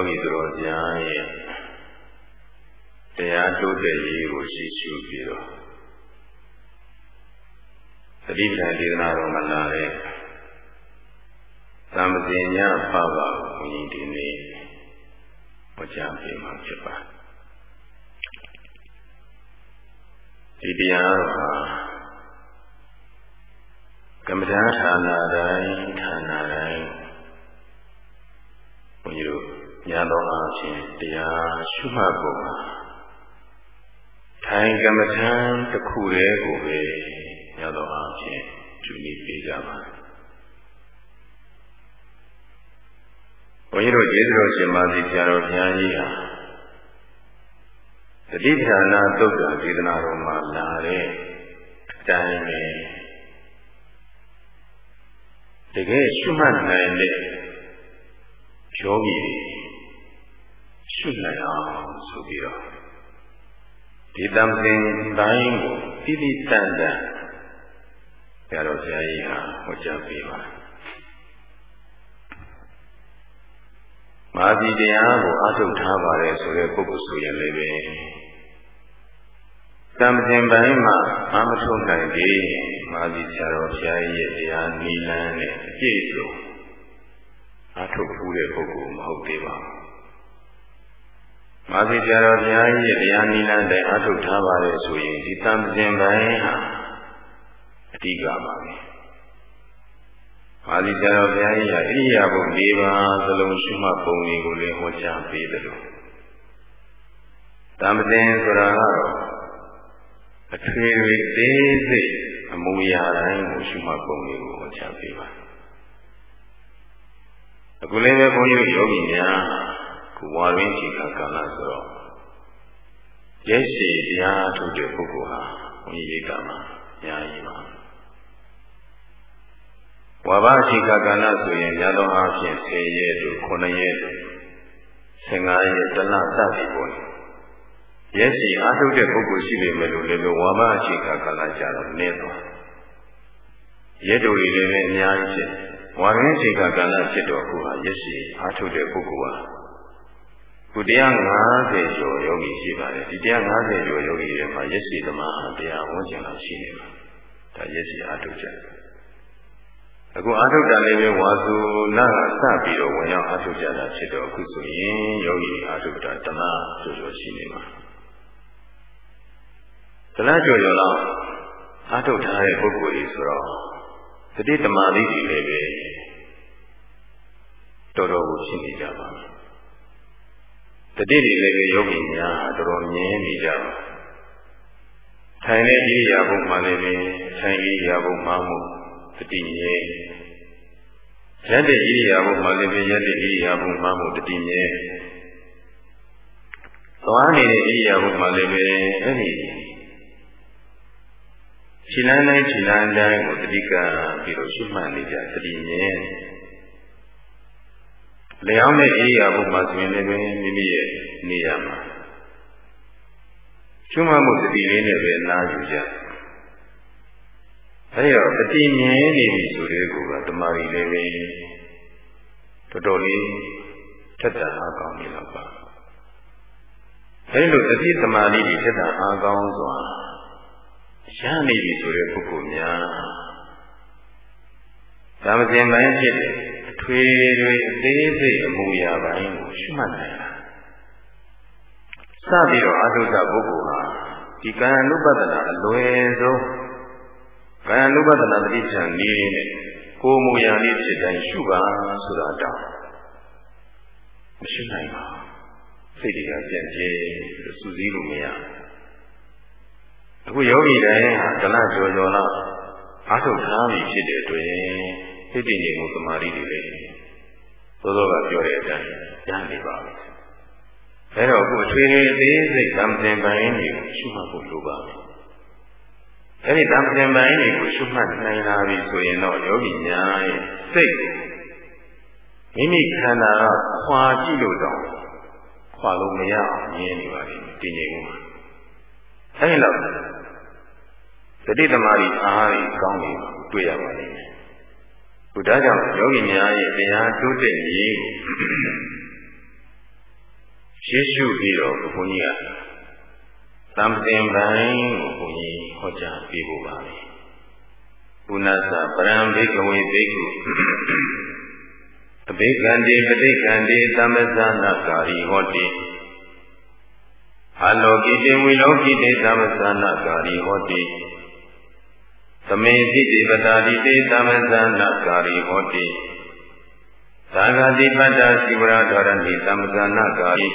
ယောဂီတော်များရဲ့တရားတိုးတက်ရေးကိုရှိရှိပြီးတော့သတိပဋ္ဌာန်ဒေသနာတော်မှာလာတဲ့သမဇင်ညဖပါဘုန်းကြီးဒီနေ့ဟောကြားပေးမှာဖြစ်ပါတယ်ဒီတရားတော်ဟာကမ္မဋ္ဌာန်းဌာနတိုင်းဌာနတိုင်းဘုန်းကြီးတို့ ညာတော်အားဖြင့်တရားရှုမှတ်ဖို့မှာထိုင်ကမ္မဋ္ဌာန်းတစ်ခုတည်းကိုပဲညာတော်အားဖြင့်ပြုနေပေးကြပါဘုန်းကြီးတို့ကျေးဇူးတော်ရှင်ပါစီဆရာတော်ဘုရားကြီးဟာတတိပဌာနာသုတ်တံဒေသနာတော်မှာလာတဲ့အတိုင်းပဲတကယ်ရှုမှတ်နိုင်တဲ့ယောဂီတွေ ရှုနိုင်အောင်ဆိုပြီးတော့ဒီတံပင်တိုင်းကိုတိတိတန်တန်ဆရာတော်ဆရာကြီးဟာဟောကြားပေးပါမာဇီတရားကိုအားထုတ်ထားပါတယ်ဆိုတဲ့ပုဂ္ဂိုလ်ဆိုရင်လည်းပဲတံပင်ပိုင်းမှာမမထုတ်နိုင်သေးမာဇီဆရာတော်ဆရာကြီးရဲ့တရားနိလန်းနဲ့အပြည့်စုံအားထုတ်ဖူးတဲ့ပုဂ္ဂိုလ်မဟုတ်သေးပါဘူး မာဇီဆရာတော်ဘုရားကြီးရဲ့တရားနိလန်းတဲ့အားထုတ်ထားပါလေဆိုရင်ဒီတံပင်ပိုင်းဟာအဓိကပါပဲမာဇီဆရာတော်ဘုရားကြီးဟာဣရိယာပု၄ပါးသလုံးရှုမှတ်ပုံတွေကိုလည်းဟောကြားပေးတယ်လို့တံပင်ဆိုတာကတော့အထွေထွေသေးစိတ်အမူအရာတိုင်းကိုရှုမှတ်ပုံတွေကိုဟောကြားပေးပါအခုလည်းပဲဘုန်းကြီးယောဂီများ ခုဝါရင်းချိန်ကာလဆိုတော့ရဲရှိတရားထုတ်တဲ့ပုဂ္ဂိုလ်ဟာဘုန်းကြီးကမှာအများကြီးပါဝါဘချိန်ကာလဆိုရင်ညတော်အားဖြင့်10ရက်တို့9ရက်တို့15ရက်တလစသည်ပေါ့ရဲရှိအားထုတ်တဲ့ပုဂ္ဂိုလ်ရှိနေမယ်လို့လည်းဝါဘချိန်ကာလကြတော့နည်းသွားရဲတို့တွေလည်းအများကြီးဖြစ်ဝါရင်းချိန်ကာလဖြစ်တော့ခုဟာရက်ရှိအားထုတ်တဲ့ပုဂ္ဂိုလ်ဟာ ခုတရား90ကျော်ယောဂီရှိပါတယ်ဒီတရား90ကျော်ယောဂီတွေမှာရက်စီသမားတရားဝန်းကျင်လောက်ရှိနေပါဒါရက်စီအားထုတ်ချက်အခုအားထုတ်တာလည်းပဲဝါစုနာကစပြီးတော့ဝင်ရောက်အားထုတ်ကြတာဖြစ်တော့အခုဆိုရင်ယောဂီအားထုတ်တာတလားကျော်ကျော်ရှိနေပါတလားကျော်ကျော်လောက်အားထုတ်ထားတဲ့ပုဂ္ဂိုလ်ကြီးဆိုတော့တတိတမာတိကြီးလည်းပဲတော်တော်ကိုရှိနေကြပါမယ် တတိတွေလည်းပဲယောဂီများတော်တော်မြင်နေကြပါထိုင်တဲ့ဣရိယာပုမှလည်းပဲထိုင်ဣရိယာပုမှမှုတတိမြဲရက်တဲ့ဣရိယာပုမှလည်းပဲရက်တဲ့ဣရိယာပုမှမှုတတိမြဲသွားနေတဲ့ဣရိယာပုမှလည်းပဲအဲ့ဒီခြေလမ်းတိုင်းခြေလမ်းတိုင်းကိုတတိကပြီးတော့ရှုမှတ်နေကြတတိမြဲ လျောင်းတဲ့အိယာဘုမှာဆိုရင်လည်းမိမိရဲ့နေရာမှာကျွမ်းမမှုတတိလေးနဲ့ပဲနားယူကြအဲဒီတော့တတိမြင်နေပြီဆိုတဲ့ကူကတမာရီလည်းပဲတော်တော်လေးထက်တာအားကောင်းနေတော့ပါအဲဒီလိုတတိတမာရီထက်တာအားကောင်းစွာရနေပြီဆိုတဲ့ပုဂ္ဂိုလ်များဒါမစင်ပိုင်းဖြစ်တယ်အ ထွေထွေအသေးစိတ်အမူအရာပိုင်းကိုရှုမှတ်နိုင်တာစပြီးတော့အထုဇပုဂ္ဂိုလ်ဟာဒီကာယ ानु ပဒနာအလွယ်ဆုံးကာယ ानु ပဒနာတတိချံနည်းနဲ့ကိုယ်မူရာလေးဖြစ်တိုင်းရှုပါဆိုတာတောင်းမရှိနိုင်ပါစိတ်တွေကပြန့်ကျဲစူးစီးလို့မရအခုယောဂီတိုင်းဟာဒလကျော်ကျော်တော့အားထုတ်ထားပြီဖြစ်တဲ့အတွက် စိတ်တည်ငြိမ်မှုသမာဓိတွေလည်းသောသောကပြောတဲ့အတိုင်းရနေပါပြီ။အဲတော့အခုအထွေထွေအသေးစိတ်သံသင်ပိုင်းတွေကိုရှုမှတ်ဖို့လိုပါမယ်။အဲဒီသံသင်ပိုင်းတွေကိုရှုမှတ်နိုင်လာပြီဆိုရင်တော့ယောဂီများရဲ့စိတ်ကိုမိမိခန္ဓာကခွာကြည့်လို့တော့ခွာလို့မရအောင်မြင်နေပါလိမ့်မယ်တည်ငြိမ်မှု။အဲဒီလောက်သတိသမารီအားကြီးကောင်းနေတွေ့ရပါလိမ့်မယ် ဘုရားကြောင့်ယောဂီများရဲ့တရားတိုးတက်ရေးကိုရှေ့ရှုပြီးတော့ဘုန်းကြီးကသံသင်ပိုင်းကိုဘုန်းကြီးဟောကြားပေးဖို့ပါပဲပုဏ္ဏသပရံဘိကဝေဘိက္ခုအဘိကံတိပဋိကံတိသမ္မဇာနာကာရီဟောတိအလောကိတေဝိလောကိတေသမ္မဇာနာကာရီဟောတိ သမေတိတိပတာတိတေသမ္မဇာနာကာရီဟောတိသာဂတိပတ္တစိဝရဓရဏိသမ္မဇာနာကာရီ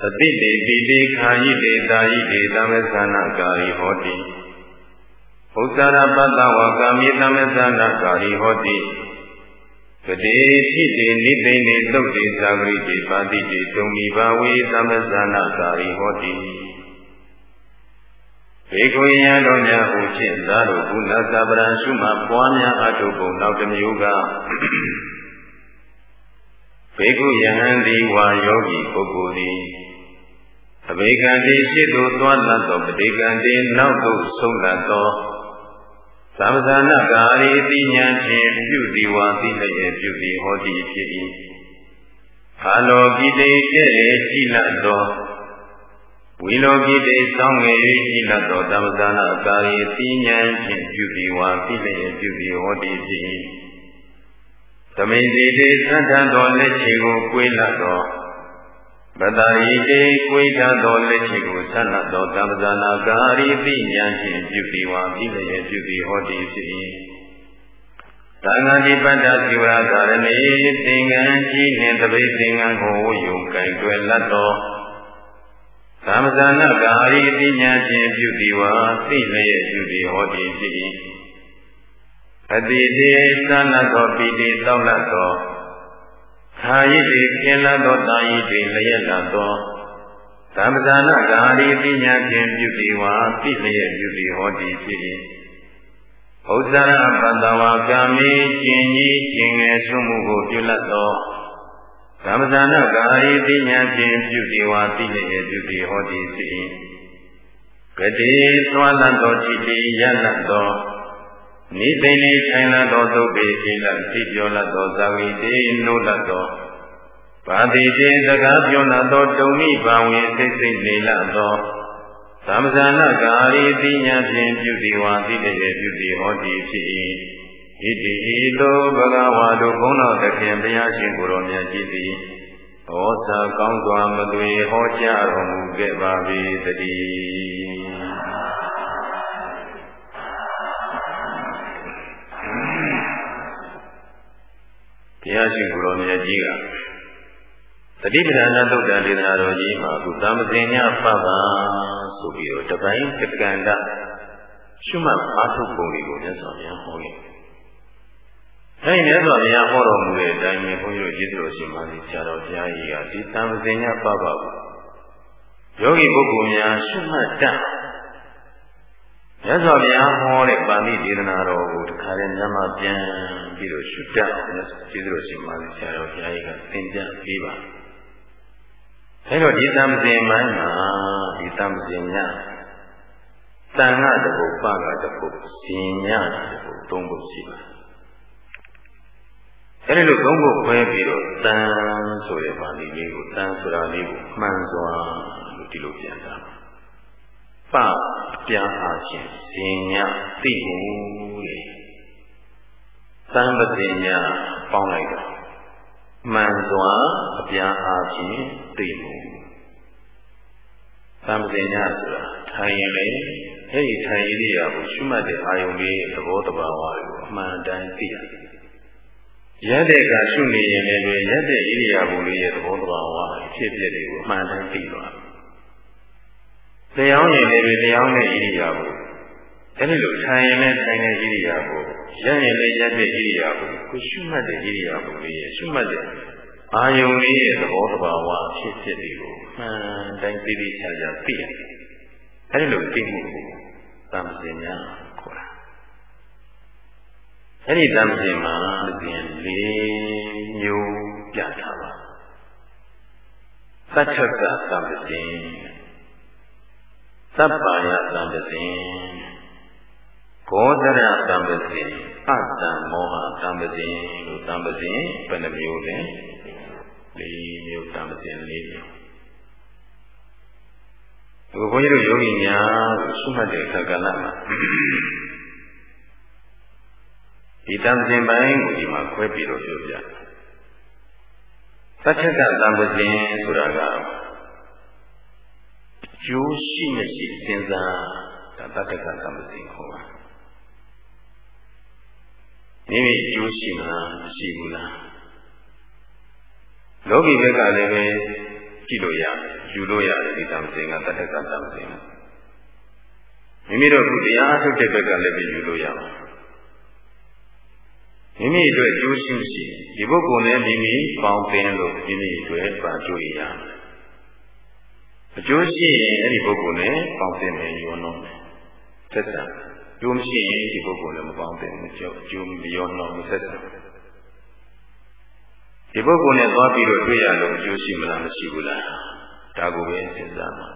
သတိတေပိတိခာယိတေတာယိတေသမ္မဇာနာကာရီဟောတိဥစ္စာရပတ္တဝကာမိသမ္မဇာနာကာရီဟောတိကတိဖြစ်တိနိသိနေသုတ်တိသာဂရိတိပါတိတိသုံးမိပါဝေသမ္မဇာနာကာရီဟောတိ ဘေကုယံတော်များဟုဖြင့်သာတို့ကုဏသဗ္ဗရံရှုမှပွားများအထုပ်ပုံနောက်တစ်မျိုးကဘေကုယဟံဒီဝါယောဂီပုဂ္ဂိုလ်သည်အဘေကံတိရှိသို့သွားလတ်သောပဋိကံတိနောက်သို့ဆုံးလတ်သောသမဇာနာကာရီတိညာဖြင့်ပြုသည်ဝါသိလျက်ပြုသည်ဟောတိဖြစ်၏အာလောကိတေကဲ့ရဲ့ရှိလတ်သော ဝိလောကိတေဆောင်းငယ်၍ရှိလတ်သောသမဇာနာကာရီတိညာဖြင့်ပြုသည်ဝါသိလျက်ပြုသည်ဟောတိဖြစ်၏သမိန်တိတေသတ္တသောလက်ချေကိုကွေးလတ်သောပတ္တာရိတေကွေးတတ်သောလက်ချေကိုဆန္ဒသောကမ္မဇာနာကာရီပိညာဖြင့်ပြုပြီးဝါပြီးလျက်ပြုပြီးဟောတည်ဖြစ်၏သံဃာတိပတ္တစီဝရကာရဏီသင်္ကန်းကြီးနှင့်တပိသင်္ကန်းကိုဝယုံကင်တွယ်လတ်သော ကမ္မဇာနာကာရီပိညာဖြင့်ပြုပြီးဝါသိလျက်ပြုပြီးဟောတည်ဖြစ်၏အတိတေသန္နသောပိတိသောလတ်သောအာယိတိကျင်လာသောတာယိတိလျက်လာသောသမ္ပဇာနာဂါရီပညာဖြင့်ပြုပြီးဝါသိလျက်ပြုပြီးဟောတည်ဖြစ်၏ဥစ္စာရပတ္တဝါကာမိကျင်ကြီးကျင်ငယ်ဆွမှုကိုပြုလတ်သော သမ္ပဇာနာဂါရီပညာဖြင့်ပြုပြီးဝါသိလျက်ပြုပြီးဟောတည်ဖြစ်၏ဂတိသွားလတ်သောจิตရလတ်သောနိသိနေထိုင်လာသောသုတ်ပေကိလသိပြောလာသောဇာဝိတေနိုးလာသောပါတိတေစကားပြောလာသောတုံမိပါဝင်စိတ်စိတ်နေလာသောသမဇာနာကာရီတိညာဖြင့်ပြုတိဝါတိတရေပြုတိဟောတိဖြစ်၏ ဣတိဤသို့ဘဂဝါတို့ဘုန်းတော်သခင်ဘုရားရှင်ကိုယ်တော်မြတ်ကြီးသည်ဟောစာကောင်းစွာမသွေဟောကြားတော်မူခဲ့ပါ၏တည်းရားရှင်ကိုယ်တော်မြတ်ကြီးကတတိပဒနာသုတ်တံဒေသနာတော်ကြီးမှာအခုသာမဇင်ညပပဆိုပြီးတော့တပိုင်းတက္ကန္တရှုမှတ်အားထုတ်ပုံတွေကိုမြတ်စွာဘုရားဟောခဲ့။ အဲဒီမြတ်စွာဘုရားဟောတော်မူတဲ့အတိုင်းပဲဘုန်းကြီးတို့ကျေးဇူးတော်ရှင်ပါစီဆရာတော်ဘုရားကြီးကဒီသာမဇင်ညပပကိုယောဂီပုဂ္ဂိုလ်များရှုမှတ်တတ်မြတ်စွာဘုရားဟောတဲ့ပါဠိဒေသနာတော်ကိုတခါတည်းညမှာပြန်ပြီးတော့ရှုတတ်အောင်ကျေးဇူးတော်ရှင်ပါလိဆရာတော်ဘုရားကြီးကသင်ကြားပေးပါအဲတော့ဒီတမ္ပဇင်မိုင်းမှာဒီတမ္ပဇင်ညတန်ဃတပုပ္ပကတပုဇင်ညတပုသုံးပုရှိပါ အဲဒီလိုသုံးပုခွဲပြီးတော့တန်ဆိုတဲ့ပါဠိလေးကိုတန်ဆိုတာလေးကိုမှန်စွာလို့ဒီလိုပြန်တာပပြားအားဖြင့်ဇင်ညသိမှုတဲ့သံပတိညာပေါင်းလိုက်တော့မှန်စွာအပြားအားဖြင့်သိမှုသံပတိညာဆိုတာထိုင်ရင်လေအဲ့ဒီထိုင်ရည်ရကိုရှုမှတ်တဲ့အာယုံလေးသဘောတဘာဝကိုအမှန်တန်သိရတယ် ရတဲ့ကရှုနေရင်လည်းရတဲ့ဣရိယာပုလေးရဲ့သဘောတဘာဝဖြစ်ဖြစ်တွေကိုအမှန်တန်သိသွားတယ်တရားရင်လည်းတရားနဲ့ဣရိယာပုအဲဒီလိုထိုင်ရင်လည်းထိုင်တဲ့ဣရိယာပုရရင်လည်းရတဲ့ဣရိယာပုကိုရှုမှတ်တဲ့ဣရိယာပုလေးရဲ့ရှုမှတ်တဲ့အာယုံလေးရဲ့သဘောတဘာဝဖြစ်ဖြစ်တွေကိုမှန်တိုင်းသိသိချာချာသိရတယ်။အဲဒီလိုသိမှုကိုသံသင်များခေါ်တာ။ အဲဒီသံသင်မှာသင်လေးမျိုးပြထားပါ။သတ္ထကသံသင်သဗ္ဗာယသံပစဉ်ဘောဓရသံပစဉ်အတ္တမောဟသံပစဉ်လို့သံပစဉ်ဘယ်နှမျိုးလဲလေးမျိုးတမစင်လေးမျိုးဒီဘုန်းကြီးတို့ယောဂီများရှုမှတ်တဲ့အခါကလည်း ဒီတမစင်ပိုင်းကိုဒီမှာခွဲပြီးတော့ပြောပြသတ္ထကတမစင်ဆိုတာကကျိုးရှိမရှိစဉ်းစားဒါတတ္ထကတမစင်ခေါ်ပါမိမိကျိုးရှိမလားမရှိဘူးလားလောကီဘက်ကလည်းပဲကြည့်လို့ရယူလို့ရတယ်ဒီတမစင်ကတတ္ထကတမစင်မိမိတို့ခုတရားထုတ်တဲ့ဘက်ကလည်းပဲယူလို့ရပါ မိမိအတွက်ကျိုးရှိရှိဒီပုဂ္ဂိုလ်နဲ့မိမိပေါင်းသင်လို့မိမိအတွက်ပါကျိုးရအကျိုးရှိရင်အဲ့ဒီပုဂ္ဂိုလ်နဲ့ပေါင်းသင်မယ်ရောတော့သက်သာကျိုးမရှိရင်ဒီပုဂ္ဂိုလ်လည်းမပေါင်းသင်ဘူးကျိုးကျိုးမရောတော့မသက်သာဒီပုဂ္ဂိုလ်နဲ့သွားပြီးတော့တွေ့ရလို့အကျိုးရှိမလားမရှိဘူးလားဒါကိုပဲစဉ်းစားပါ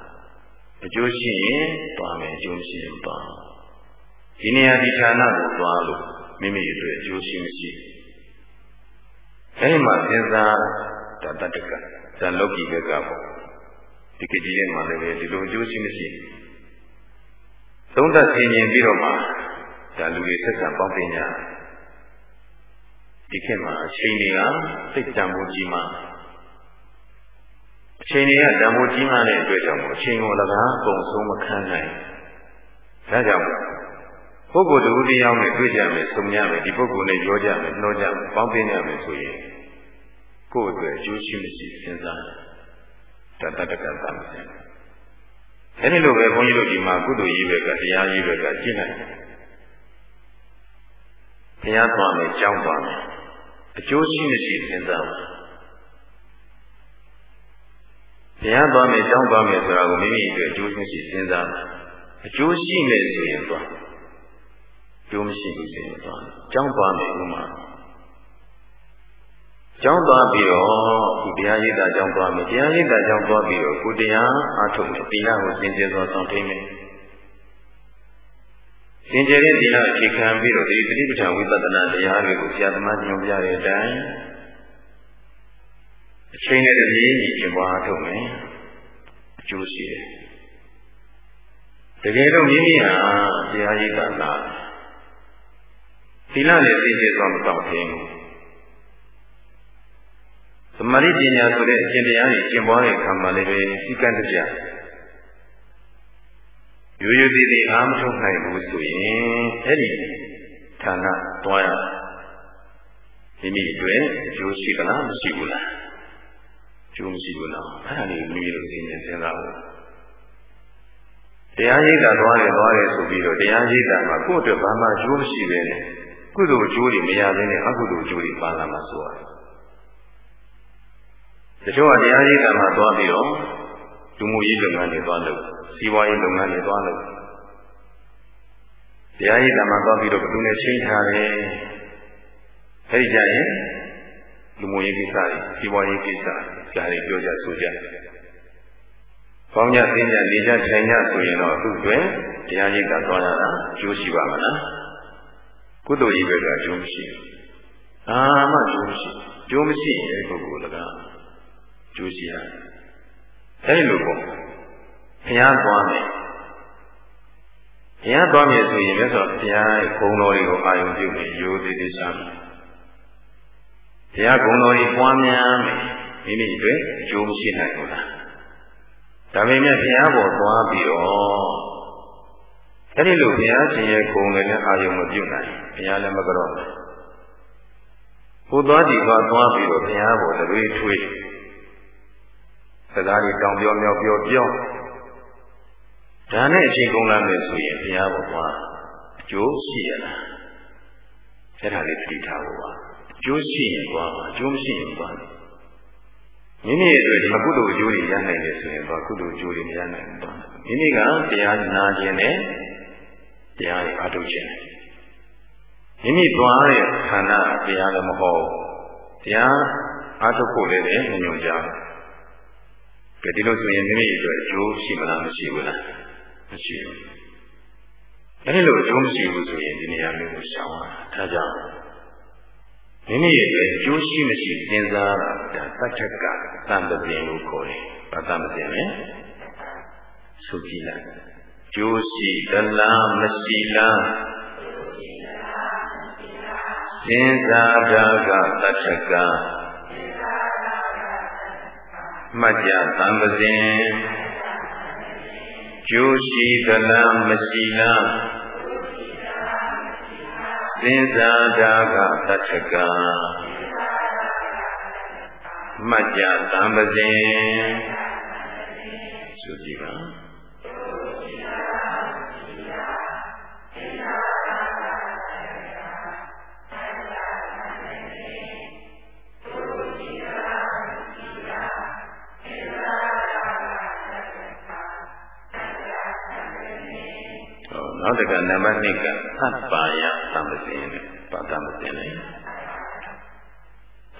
အကျိုးရှိရင်သွားမယ်အကျိုးမရှိရင်သွားဒီနေရာဒီဌာနကိုသွားလို့ မိမိအတွက်အကျိုးရှိမရှိအဲဒီမှာစဉ်းစားတတတကဇန်လောကီဘက်ကပေါ့ဒီကကြီးရဲ့မှာလည်းဒီလိုအကျိုးရှိမရှိသုံးသပ်ဆင်ခြင်ပြီးတော့မှဒါလူတွေဆက်ဆံပေါင်းတင်ကြဒီခေတ်မှာအချိန်တွေကစိတ်တံမိုးကြီးမှအချိန်တွေကတံမိုးကြီးမှတဲ့အတွက်ကြောင့်အချိန်ကို၎င်းပုံဆုံးမခံနိုင်ဒါကြောင့် ပုဂ္ဂိုလ်တူတရားနဲ့တွေ့ကြမယ်ဆုံကြမယ်ဒီပုဂ္ဂိုလ်နဲ့ပြောကြမယ်နှောကြမယ်ပေါင်းသိကြမယ်ဆိုရင်ကိုယ့်အတွက်အကျိုးရှိမရှိစဉ်းစားတတတကသမ်းစဉ်အဲဒီလိုပဲဘုန်းကြီးတို့ဒီမှာကုသိုလ်ရေးဘက်ကတရားရေးဘက်ကကျင့်နိုင်ဘုရားသွားမယ်ကြောင်းသွားမယ်အကျိုးရှိမရှိစဉ်းစားပါဘုရားသွားမယ်ကြောင်းသွားမယ်ဆိုတာကိုမိမိအတွက်အကျိုးရှိရှိစဉ်းစားပါအကျိုးရှိမယ်ဆိုရင်သွား ကျိုးမရှိဘူးဆိုရင်သွားကြောင်းသွားမယ်ဥမာကျောင်းသွားပြီးတော့ဒီတရားရိပ်တာကျောင်းသွားမယ်တရားရိပ်တာကျောင်းသွားပြီးတော့ကိုတရားအားထုတ်မယ်သီလကိုစင်ကြယ်စွာဆောင်ထိန်မယ်စင်ကြယ်တဲ့သီလအခြေခံပြီးတော့ဒီသတိပဋ္ဌာန်ဝိပဿနာတရားတွေကိုဆရာသမားညွှန်ပြတဲ့အတိုင်းအချိန်နဲ့တည်းကြီးကျင့်ပွားအားထုတ်မယ်အကျိုးရှိတယ်တကယ်တော့မိမိဟာတရားရိပ်တာလား သီလနဲ့စင်ကြယ်စွာမဆောင်ထိန်ဘူးသမာဓိပညာဆိုတဲ့အကျင့်တရားကြီးကျင့်ပွားတဲ့အခါမှာလည်းပဲစိကံတရားရိုးရိုးသေးသေးအားမထုတ်နိုင်ဘူးဆိုရင်အဲ့ဒီဌာနတွားရမိမိအတွက်အကျိုးရှိသလားမရှိဘူးလားအကျိုးမရှိဘူးလားအဲ့ဒါလေးမိမိတို့သိနေစဉ်းစားဖို့တရားရိပ်တာသွားတယ်သွားတယ်ဆိုပြီးတော့တရားရိပ်တာမှာကိုယ့်အတွက်ဘာမှအကျိုးမရှိပဲနဲ့ ကုသိုလ်အကျိုးတွေမရဘဲနဲ့အကုသိုလ်အကျိုးတွေပါလာမှာဆိုရတယ်တချို့ကတရားရေးကံမှာသွားပြီးတော့လူမှုရေးလုပ်ငန်းတွေသွားလုပ်စီးပွားရေးလုပ်ငန်းတွေသွားလုပ်တရားရေးကံမှာသွားပြီးတော့ဘယ်သူနဲ့ချင်းထားတယ်အဲဒီကြရင်လူမှုရေးကိစ္စတွေစီးပွားရေးကိစ္စဒါတွေပြောကြဆိုကြကောင်းကြသိကြနေကြထိုင်ကြဆိုရင်တော့သူ့အတွက်တရားရေးကသွားရတာအကျိုးရှိပါမလား ကုသိုလ်ရေးဘက်ကအကျိုးမရှိဘူးအာမှအကျိုးမရှိကျိုးမရှိရင်ပုဂ္ဂိုလ်ကကျိုးရှိရတယ်။အဲဒီလိုပေါ့ဘုရားသွားမယ်ဘုရားသွားမယ်ဆိုရင်မြတ်စွာဘုရားရဲ့ဂုဏ်တော်တွေကိုအာရုံပြုပြီးရိုးသေးသေးရှားမယ်ဘုရားဂုဏ်တော်ကြီးပွားများမယ်မိမိအတွက်အကျိုးမရှိနိုင်ဘူးလားဒါပေမဲ့ဘုရားပေါ်သွားပြီးတော့ အဲ့ဒီလိုဘုရားရှင်ရဲ့ဂုဏ်တွေနဲ့အာရုံမပြုနိုင်ဘုရားလည်းမကြောက်ဘူးဘုသွားကြည့်သွားသွားပြီးတော့ဘုရားပေါ်တွေထွေးစကားတွေတောင်ပြောမြောက်ပြောပြောဒါနဲ့အချိန်ကုန်လာမယ်ဆိုရင်ဘုရားဘောကအကျိုးရှိရလားအဲ့ဒါလေးသိထားဖို့ပါအကျိုးရှိရင်သွားအကျိုးမရှိရင်သွားမိမိရဲ့အတွက်ဒီကုသိုလ်အကျိုးတွေရနိုင်တယ်ဆိုရင်တော့ကုသိုလ်အကျိုးတွေမရနိုင်ဘူးတော့မိမိကတရားနာခြင်းနဲ့ တရားတွေအားထုတ်ခြင်းမိမိသွားတဲ့ဌာနတရားလည်းမဟုတ်တရားအားထုတ်ဖို့လည်းမညွှန်ကြားဘူးကဲဒီလိုဆိုရင်မိမိအတွက်အကျိုးရှိမလားမရှိဘူးလားမရှိဘူးအဲဒီလိုအကျိုးမရှိဘူးဆိုရင်ဒီနေရာမျိုးကိုရှောင်ရတာဒါကြောင့်မိမိရဲ့အကျိုးရှိမရှိစဉ်းစားတာဒါတတ်ချက်ကသံတပင်လို့ခေါ်တယ်။ဘာသံတပင်လဲ။ဆိုကြည့်လိုက်။ ကျိုးရှိသလားမရှိလားစဉ်းစားတာကတတ်ချက်ကမှတ်ကြသံပစဉ်ကျိုးရှိသလားမရှိလားစဉ်းစားတာကတထကမှတ်ကြသံပစဉ်ဆိုကြည့်ပါ နောက်တကနံပါတ်2ကသဗ္ဗာယသံပစဉ်နဲ့ပါသံပစဉ်လေ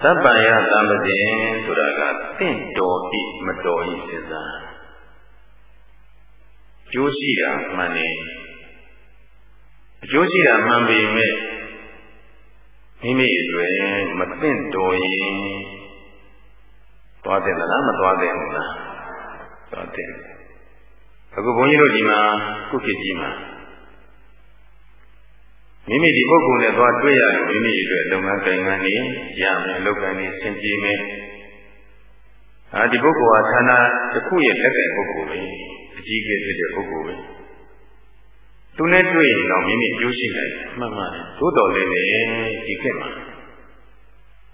သဗ္ဗာယသံပစဉ်ဆိုတာကတင့်တော်ဤမတော်ဤစဉ်းစားကျိုးရှိတာမှန်နေအကျိုးရှိတာမှန်ပေမဲ့မိမိအတွက်မတင့်တော်ရင်သွားတယ်လားမသွားတယ်ဘူးလားသွားတယ်အခုဘုန်းကြီးတို့ဒီမှာခုခေတ်ကြီးမှာ မိမိဒီပုဂ္ဂိုလ်နဲ့သွားတွေ့ရလို့မိမိအတွက်လုပ်ငန်းကိုင်ငန်းနေရမယ်လုပ်ကိုင်နေဆင်ပြေမယ်။အာဒီပုဂ္ဂိုလ်ဟာဌာနတစ်ခုရဲ့လက်ကင်ပုဂ္ဂိုလ်ပဲအကြီးအကဲဖြစ်တဲ့ပုဂ္ဂိုလ်ပဲ။သူနဲ့တွေ့ရင်တော့မိမိကျိုးရှိတယ်မှန်မှန်သို့တော်လည်းလေဒီခေတ်မှာ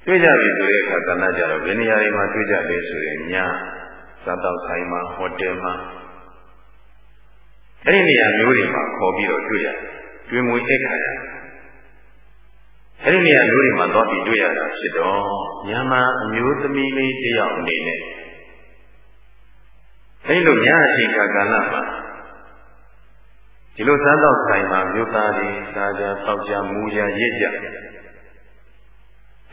တွေ့ကြပြီဆိုတဲ့အခါကဏ္ဍကြတော့ဘယ်နေရာတွေမှာတွေ့ကြလဲဆိုရင်ညစားတော့ဆိုင်မှာဟိုတယ်မှာအဲ့ဒီနေရာမျိုးတွေမှာခေါ်ပြီးတော့တွေ့ရတယ် ကျွေးမွေးတဲ့ခါရအဲ့ဒီနေရာမျိုးတွေမှာသွားပြီးတွေ့ရတာဖြစ်တော့မြန်မာအမျိုးသမီးလေးတယောက်အနေနဲ့အဲ့လိုညအချိန်ခါကာလမှာဒီလိုစားတော့ဆိုင်မှာမြို့သားတွေစားကြတောက်ကြမူကြရစ်ကြ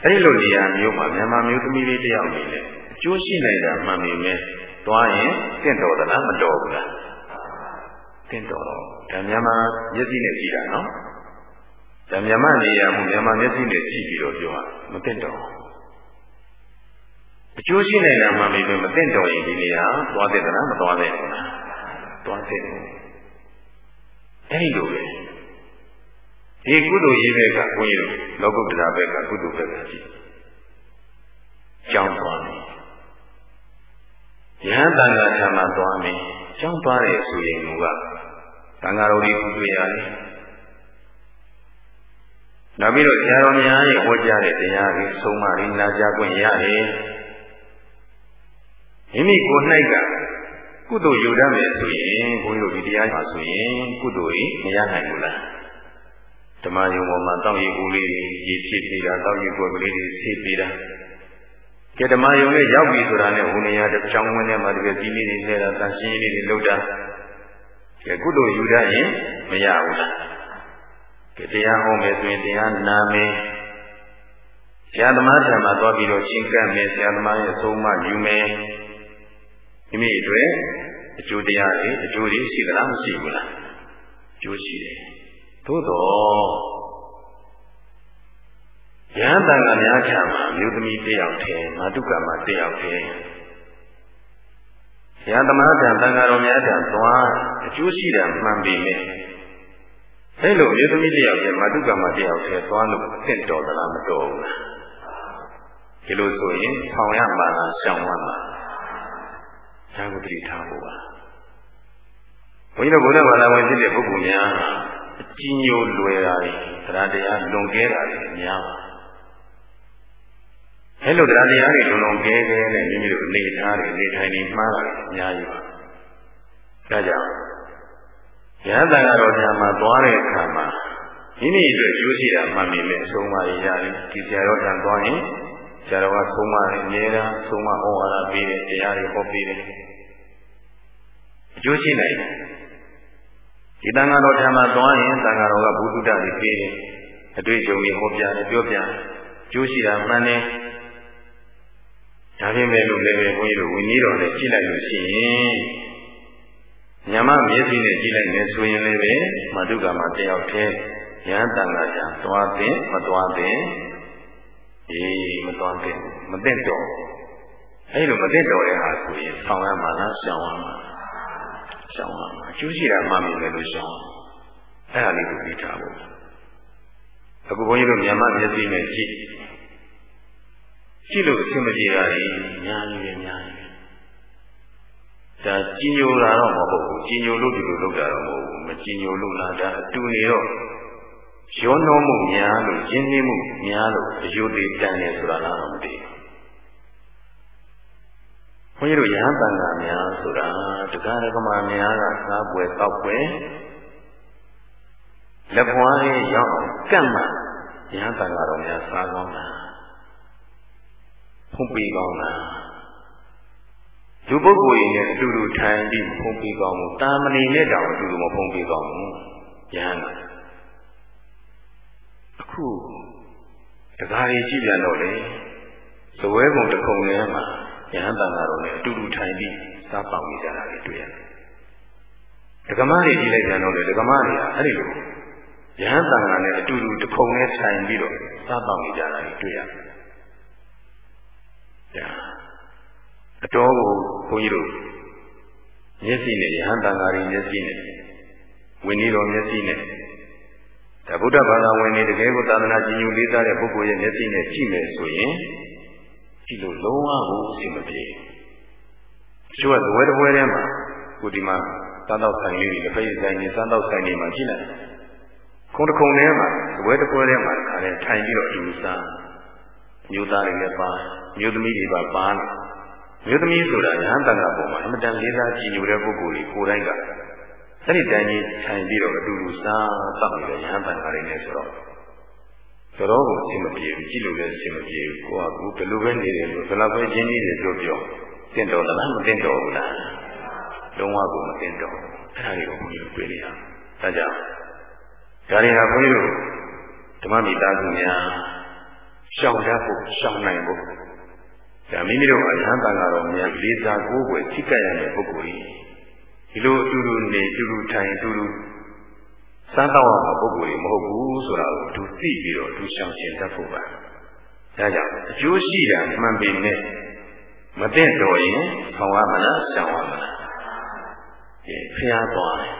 အဲ့ဒီလိုနေရာမျိုးမှာမြန်မာမျိုးသမီးလေးတယောက်အနေနဲ့အကျိုးရှိနိုင်တာမှန်ပေမဲ့သွားရင်တင့်တော်သလားမတော်ဘူးလား တင့်တော်တော့ဒါမြန်မာမျက်စိနဲ့ကြည့်တာနော်ဒါမြန်မာနေရာမှုမြန်မာမျက်စိနဲ့ကြည့်ပြီးတော့ပြောတာမတင့်တော်အကျိုးရှိနိုင်တာမှမေးမတင့်တော်ရင်ဒီနေရာသွားတဲ့ကလားမသွားတဲ့ဘူးလားသွားတဲ့အဲ့ဒီလိုပဲဒီကုသိုလ်ရေးဘက်ကဘုန်းကြီးတို့လောကုတ္တရာဘက်ကကုသိုလ်ဘက်ကကြည့်ကြောင်းသွားတယ်ယဟန်တန်ခါထာမှာသွားမယ်ကြောင်းသွားတယ်ဆိုရင်က သံဃာတော်တွေတွေ့ရတယ်နောက်ပြီးတော့ဆရာတော်များရဲ့ဟောကြားတဲ့တရားတွေဆုံးမရင်းနာကြားခွင့်ရတယ်မိမိကိုယ်၌ကကုသိုလ်ယူတတ်မယ်ဆိုရင်ဘုန်းကြီးတို့ဒီတရားမှာဆိုရင်ကုသိုလ်ကြီးမရနိုင်ဘူးလားဓမ္မယုံပေါ်မှာတောက်ရည်ဦးလေးတွေရေဖြစ်ပြီးတာတောက်ရည်ကိုယ်ကလေးတွေဆေးပြီးတာကဲဓမ္မယုံနဲ့ရောက်ပြီဆိုတာနဲ့ဟိုနေရာတစ်ချောင်းဝင်းထဲမှာတကယ်ကြီးလေးတွေလဲတာတန်ရှင်းလေးတွေလှုပ်တာ ကဲကုသိုလ်ယူတတ်ရင်မရဘူးလားကဲတရားဟောမယ်ဆိုရင်တရားနာမယ်ဆရာသမားထံမှာသွားပြီးတော့ရှင်းကပ်မယ်ဆရာသမားရဲ့အဆုံးအမယူမယ်မိမိအတွက်အကျိုးတရားတွေအကျိုးတွေရှိသလားမရှိဘူးလားအကျိုးရှိတယ်သို့တော့ယဟန်တန်ခါများချာမှာမြို့သမီးတယောက်တည်းမာတုကမှာတယောက်တ ည်းယဟန်သမားတန်တန်ခါတော်များတန်သွားအကျိုးရှိတာမှန်ပေမဲ့အဲ့လိုမြို့သမီးတယောက်တည်းမာတုကမှာတယောက်တည်းသွားလို့အင့်တော်သလားမတော်ဘူးလားဒီလိုဆိုရင်ဆောင်ရမှာလားရှောင်ရမှာဒါကိုတတိထားဖို့ပါဘုန်းကြီးတို့ဘုရားဘာသာဝင်ဖြစ်တဲ့ပုဂ္ဂိုလ်များအကြီးညိုလွယ်တာတွေတရားတရားလွန်ကဲတာတွေများပါ အဲလိုတရားတရားတွေလုံလုံကဲကဲနဲ့မိမိတို့အနေထားတွေနေထိုင်နေမှားတာအများကြီးပါဒါကြောင့်ရဟန္တာကတော့ဓမ္မသွားတဲ့အခါမှာမိမိအတွက်ကျိုးရှိတာမှန်ပြီမဲ့အဆုံးအမရတယ်ဒီဆရာတော်တန်သွားရင်ဆရာတော်ကဆုံးမတယ်အမြဲတမ်းဆုံးမဩဝါဒပေးတယ်တရားတွေဟောပေးတယ်အကျိုးရှိနိုင်တယ်ဒီတန်ခါတော်ဓမ္မသွားရင်တန်ခါတော်ကဘုဒ္ဓတတွေပေးတယ်အတွေ့အကြုံတွေဟောပြတယ်ပြောပြတယ်ကျိုးရှိတာမှန်တယ် ဒါပြင်မဲ့လို့လည်းပဲဘုန်းကြီးတို့ဝိနည်းတော်နဲ့ကြည့်လိုက်လို့ရှိရင်ညမမျက်စိနဲ့ကြည့်လိုက်နေဆိုရင်လည်းပဲမတုကမှာတယောက်တည်းရဟန်းတန်ခါကြသွားတဲ့မသွားတဲ့အေးမသွားတဲ့မသိတော့အဲ့လိုမသိတော့တဲ့ဟာဆိုရင်ဆောင်ရမှာလားရှောင်ရမှာရှောင်ရမှာအကျိုးရှိတာမှမမြင်လို့ရှောင်အဲ့ဒါလေးကိုသိထားဖို့အခုဘုန်းကြီးတို့မြန်မာမျက်စိနဲ့ကြည့် ကြည့်လို့အဆင်မပြေတာကြီးများကြီးပဲများကြီးဒါကြီးညိုတာတော့မဟုတ်ဘူးကြီးညိုလို့ဒီလိုလုပ်တာတော့မဟုတ်ဘူးမကြီးညိုလို့လားဒါအတူနေတော့ရောနှောမှုများလို့ရင်းနှီးမှုများလို့အယုဒ္ဓတန်နေဆိုတာလားတော့မသိဘူးဘုန်းကြီးတို့ရဟန်းတန်ခါများဆိုတာတရားဓမ္မများကစားပွဲတောက်ပွဲလက်ပွားလေးရောက်ကန့်မှရဟန်းတန်ခါတော်များစားကောင်းတာ ဖုံးပေးကောင်းတာလူပုဂ္ဂိုလ်ရင်အတူတူထိုင်ပြီးဖုံးပေးကောင်းမှုတာမဏိနဲ့တောင်အတူတူမဖုံးပေးကောင်းဘူးယဟန်အခုတကားကြီးကြည့်ပြန်တော့လေသဝဲပုံတစ်ခုံထဲမှာယဟန်တန်ဃာတော်နဲ့အတူတူထိုင်ပြီးစားပေါင်နေကြတာတွေတွေ့ရတယ်ဒကမတွေကြည့်လိုက်ပြန်တော့လေဒကမတွေကအဲ့ဒီလိုယဟန်တန်ဃာနဲ့အတူတူတစ်ခုံထဲထိုင်ပြီးတော့စားပေါင်နေကြတာတွေတွေ့ရတယ် အတော်ကိုဘုန်းကြီးတို့မျက်စိနဲ့ယဟန်တန်ဃာတွေမျက်စိနဲ့ဝိနည်းတော်မျက်စိနဲ့ဒါဗုဒ္ဓဘာသာဝင်တွေတကယ်ကိုသာသနာကြီးညိုလေးစားတဲ့ပုဂ္ဂိုလ်ရဲ့မျက်စိနဲ့ကြည့်မယ်ဆိုရင်ဒီလိုလုံးဝကိုအဆင်မပြေကျွတ်ဝဲတပွဲထဲမှာကိုဒီမှာစားတော့ဆိုင်လေးတွေတစ်ဖက်ဆိုင်နေစားတော့ဆိုင်နေမှာကြည့်လိုက်ခုံတစ်ခုံထဲမှာဝဲတပွဲထဲမှာခါလဲထိုင်ပြီးတော့အူစား မျိုးသားတွေလည်းပါမျိုးသမီးတွေပါပါလာမျိုးသမီးဆိုတာရဟန်းတန်ခါပေါ်မှာအမတန်လေးစားကြည်ညိုတဲ့ပုဂ္ဂိုလ်တွေကိုယ်တိုင်ကအဲ့ဒီတိုင်းကြီးထိုင်ပြီးတော့အတူတူစားတောက်နေတဲ့ရဟန်းတန်ခါတွေနဲ့ဆိုတော့တော်တော်ကိုအဆင်မပြေဘူးကြည့်လို့လည်းအဆင်မပြေဘူးကိုကကူဘယ်လိုပဲနေတယ်လို့ဘယ်လောက်ပဲချင်းကြီးတယ်ပြောပြောတင့်တော်လားမတင့်တော်ဘူးလားလုံးဝကိုမတင့်တော်အဲ့ဒါတွေကိုဘုန်းကြီးတို့တွေ့နေရဒါကြောင့်ဒါတွေဟာဘုန်းကြီးတို့ဓမ္မမိသားစုများ ရှောင်တတ်ဖို့ရှောင်နိုင်ဖို့ဒါမိမိတို့အရဟံတန်ဃာတော်များလေးစားကိုးကွယ်ထိကပ်ရတဲ့ပုဂ္ဂိုလ်ကြီးဒီလိုအတူတူနေအတူတူထိုင်အတူတူစမ်းတော့မှာပုဂ္ဂိုလ်ကြီးမဟုတ်ဘူးဆိုတာကိုသူသိပြီးတော့သူရှောင်ကျင်တတ်ဖို့ပါဒါကြောင့်အကျိုးရှိတာမှန်ပေမဲ့မသိတော့ရင်ဆောင်းရမလားရှောင်ရမလားဒီဖျားသွားတယ်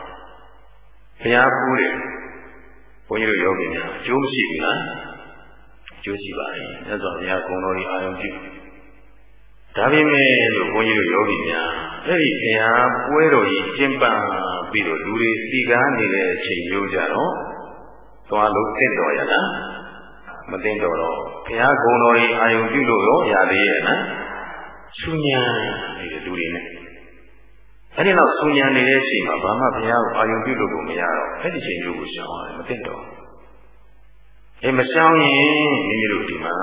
ဖျားပူးတယ်ဘုန်းကြီးတို့ယောဂီများအကျိုးမရှိဘူးလားအ ကျိုးရှိပါတယ်မြတ်စွာဘုရားဂုဏ်တော်ကြီးအာရုံပြုဒါပေမဲ့လို့ဘုန်းကြီးတို့ယောဂီများအဲ့ဒီဘုရားပွဲတော်ကြီးကျင်းပပြီးတော့လူတွေစီကားနေတဲ့အချိန်မျိုးကြတော့သွားလို့တင့်တော်ရလားမတင့်တော်တော့ဘုရားဂုဏ်တော်ကြီးအာရုံပြုလို့ရောရသေးရဲ့နော်ဆူညာနေတဲ့လူတွေနဲ့အဲ့ဒီတော့ဆူညာနေတဲ့အချိန်မှာဘာမှဘုရားကိုအာရုံပြုလို့ကိုမရတော့အဲ့ဒီချိန်မျိုးကိုရှောင်ရတယ်မတင့်တော် အဲမရှောင်ရင်မိမိတို့ဒီမှာ